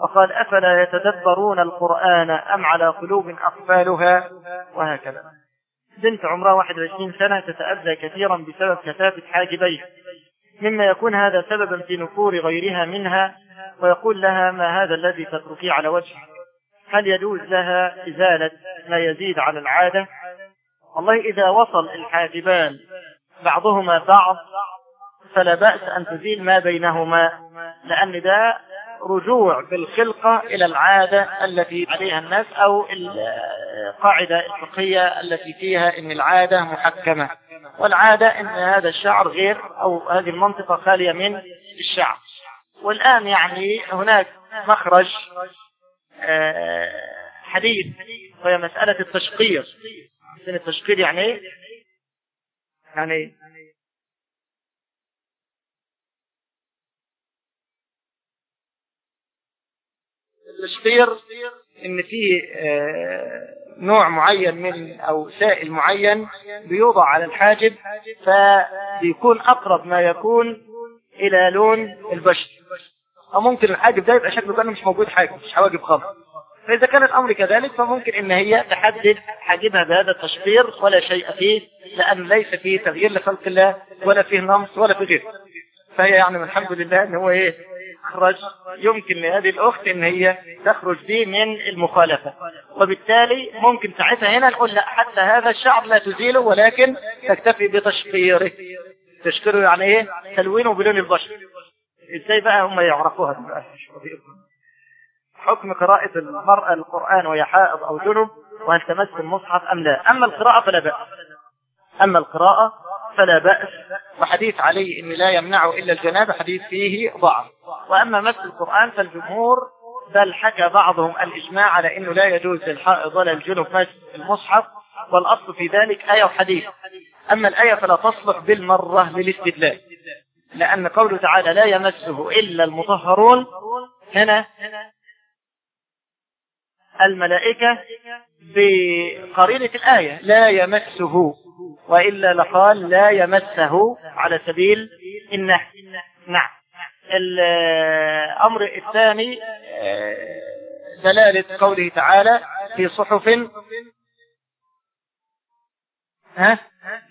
وقال أفلا يتدبرون القرآن أم على قلوب أقفالها؟ وهكذا. بنت عمرها 21 سنة تتأذى كثيرا بسبب كثافة حاجبيها مما يكون هذا سببا في نفور غيرها منها ويقول لها ما هذا الذي تتركيه على وجهك. هل يجوز لها إزالة ما يزيد على العادة؟ والله إذا وصل الحاجبان بعضهما بعض فلا بأس أن تزيل ما بينهما لأن ده رجوع بالخلقة إلى العادة التي عليها الناس أو القاعدة الفقهية التي فيها أن العادة محكمة والعادة أن هذا الشعر غير أو هذه المنطقة خالية من الشعر والآن يعني هناك مخرج حديث وهي مسألة التشقير التشقير يعني؟ يعني التشقير إن في نوع معين من أو سائل معين بيوضع على الحاجب فبيكون أقرب ما يكون إلى لون البشر. أو ممكن الحاجب ده يبقى شكله كأنه مش موجود حاجة مش حواجب خالص. فإذا كان الامر كذلك فممكن إن هي تحدد حاجبها بهذا التشقير ولا شيء فيه لأن ليس فيه تغيير لخلق الله ولا فيه نمص ولا فيه غيره. فهي يعني الحمد لله إن هو إيه خرج يمكن لهذه الأخت إن هي تخرج به من المخالفة. وبالتالي ممكن ساعتها هنا نقول لا حتى هذا الشعر لا تزيله ولكن تكتفي بتشقيره. تشقيره يعني إيه؟ تلوينه بلون البشر. إزاي بقى هم يعرفوها؟ حكم قراءة المرأة القرآن وهي حائض أو جنب وهل تمس المصحف أم لا؟ أما القراءة فلا بأس. أما القراءة فلا بأس. وحديث علي إن لا يمنع إلا الجنابة حديث فيه ضعف. وأما مس القرآن فالجمهور بل حكى بعضهم الإجماع على أنه لا يجوز للحائض ولا الجنب مس المصحف والأصل في ذلك آية وحديث. أما الآية فلا تصلح بالمرة للاستدلال لأن قوله تعالى لا يمسه إلا المطهرون. هنا الملائكة بقرينة الآية لا يمسه وإلا لقال لا يمسه على سبيل النهي نعم. الأمر الثاني دلالة قوله تعالى في صحف ها؟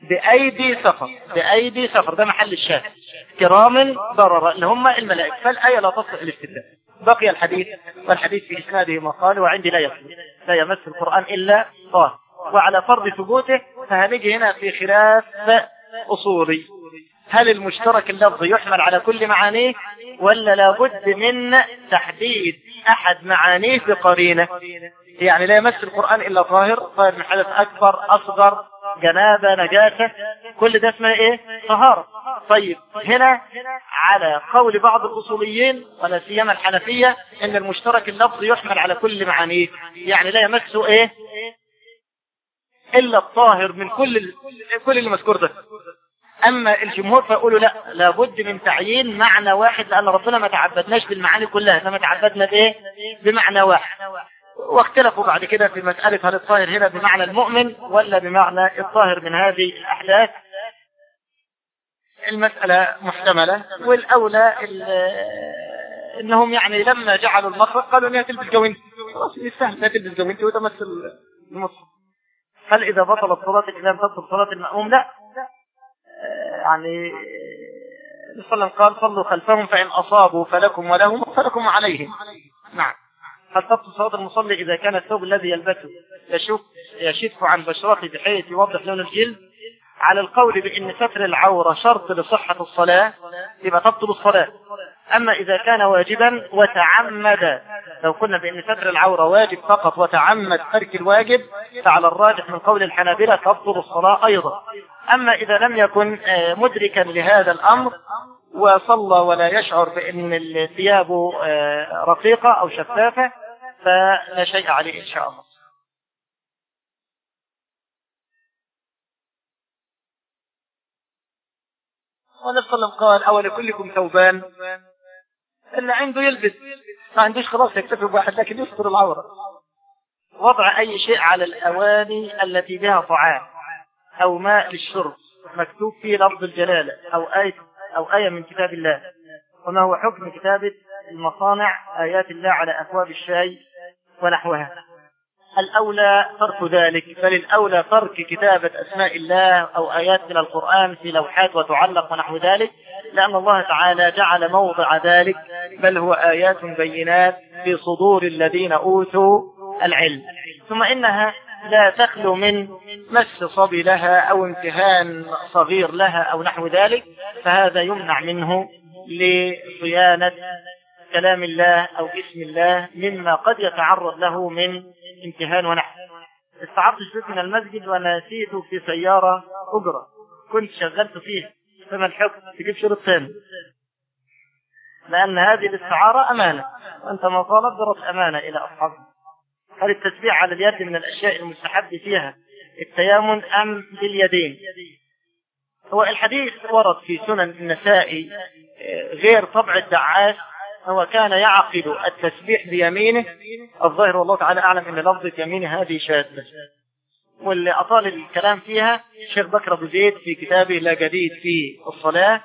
بأيدي سفر. بأيدي سفر. ده محل الشاهد. كرام بررة اللي هم الملائكة. فالآية لا تصلح الاستدلال بقي الحديث والحديث في إسناده مقال وعندي لا يصل لا يمس القرآن إلا طاهر. وعلى فرض ثبوته فهنجي هنا في خلاف أصولي. هل المشترك اللفظي يحمل على كل معانيه ولا لابد من تحديد أحد معانيه بقرينة يعني لا يمس القرآن إلا طاهر طاهر من حدث أكبر أصغر جنابة نجاسة كل ده اسمه إيه؟ طهارة. طيب هنا على قول بعض الأصوليين ولا سيما الحنفية إن المشترك اللفظي يحمل على كل معانيه يعني لا يمسه إيه؟ إلا الطاهر من كل كل اللي مذكور ده. أما الجمهور فيقولوا لا لابد من تعيين معنى واحد لأن ربنا ما تعبدناش بالمعاني كلها إنما تعبدنا بإيه؟ بمعنى واحد. واختلفوا بعد كده في مسألة هل الطاهر هنا بمعنى المؤمن ولا بمعنى الطاهر من هذه الأحداث. المسألة محتملة والأولى إنهم يعني لما جعلوا المخرج قالوا إنها تلبس جوينتي. خلاص يستاهل إنها تلبس جوينتي وتمثل المصحف هل إذا بطلت صلاة الإمام تبطل صلاة المأموم؟ لا. يعني النبي صلى الله عليه وسلم قال صلوا خلفهم فإن أصابوا فلكم ولهم فلكم عليهم. نعم. هل تبطل صلاة المصلي إذا كان الثوب الذي يلبسه يشف يشف عن بشرته بحيث يوضح لون الجلد؟ على القول بأن ستر العورة شرط لصحة الصلاة يبقى تبطل الصلاة. أما إذا كان واجبا وتعمد. لو قلنا بأن ستر العورة واجب فقط وتعمد ترك الواجب فعلى الراجح من قول الحنابلة تبطل الصلاة أيضا. أما إذا لم يكن مدركا لهذا الأمر وصلى ولا يشعر بأن الثياب رقيقة أو شفافة فلا شيء عليه إن شاء الله. والنبي صلى الله عليه وسلم قال أول كلكم ثوبان اللي عنده يلبس. ما عندوش خلاص يكتفي بواحد لكن يستر العورة. وضع أي شيء على الأواني التي بها طعام أو ماء للشرب مكتوب فيه لفظ الجلالة أو آية أو آية من كتاب الله. وما هو حكم كتابة المصانع آيات الله على أكواب الشاي ونحوها. الأولى ترك ذلك بل الأولى ترك كتابة أسماء الله أو آيات من القرآن في لوحات وتعلق ونحو ذلك. لأن الله تعالى جعل موضع ذلك بل هو آيات بينات في صدور الذين أوتوا العلم. ثم إنها لا تخلو من مس صبي لها أو امتهان صغير لها أو نحو ذلك فهذا يمنع منه لصيانة كلام الله أو اسم الله مما قد يتعرض له من امتهان ونحو. استعرضت من المسجد ونسيته في سيارة أجرة كنت شغلت فيه فما الحكم؟ تجيب شريط ثاني لأن هذه الاستعارة أمانة وأنت ما طالب درس أمانة إلى أصحابها هل التسبيح على اليد من الأشياء المستحب فيها التيامن أم باليدين؟ هو الحديث ورد في سنن النسائي غير طبع الدعاس هو كان يعقد التسبيح بيمينه. الظاهر والله تعالى أعلم أن لفظة يمينه هذه شاذة. واللي أطال الكلام فيها الشيخ بكر أبو زيد في كتابه لا جديد في الصلاة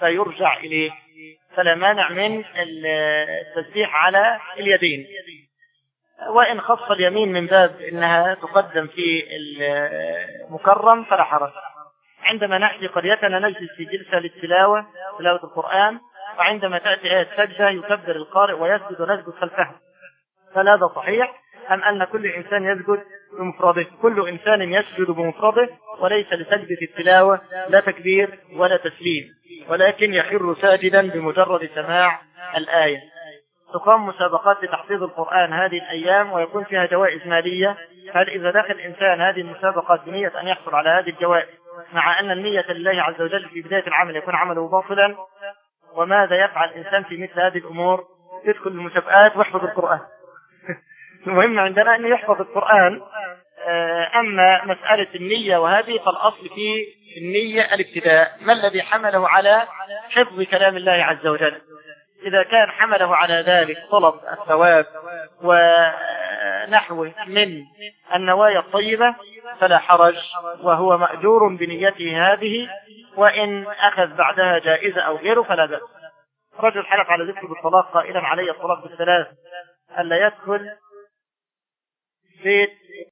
فيرجع إليه. فلا مانع من التسبيح على اليدين. وإن خص اليمين من باب أنها تقدم في المكرم فلا حرج. عندما نأتي قريتنا نجلس في جلسة للتلاوة تلاوة القرآن وعندما تأتي آية سجدة يكبر القارئ ويسجد ونسجد خلفه. هل هذا صحيح؟ أم أن كل إنسان يسجد بمفرده. كل إنسان يسجد بمفرده وليس لسجدة التلاوة لا تكبير ولا تسليم ولكن يخر ساجدا بمجرد سماع الآية. تقام مسابقات لتحفيظ القرآن هذه الأيام ويكون فيها جوائز مالية. هل إذا دخل إنسان هذه المسابقات بنية أن يحصل على هذه الجوائز مع أن النية لله عز وجل في بداية العمل يكون عمله باطلا؟ وماذا يفعل الإنسان في مثل هذه الأمور؟ يدخل المسابقات ويحفظ القرآن. المهم عندنا أن يحفظ القرآن أما مسألة النية وهذه فالأصل في النية الابتداء. ما الذي حمله على حفظ كلام الله عز وجل؟ إذا كان حمله على ذلك طلب الثواب نحوه من النوايا الطيبة فلا حرج وهو مأجور بنيته هذه وإن أخذ بعدها جائزة أو غيره فلا بأس. رجل حلف على ذكر بالطلاق قائلا علي الطلاق بالثلاث ألا يدخل بيت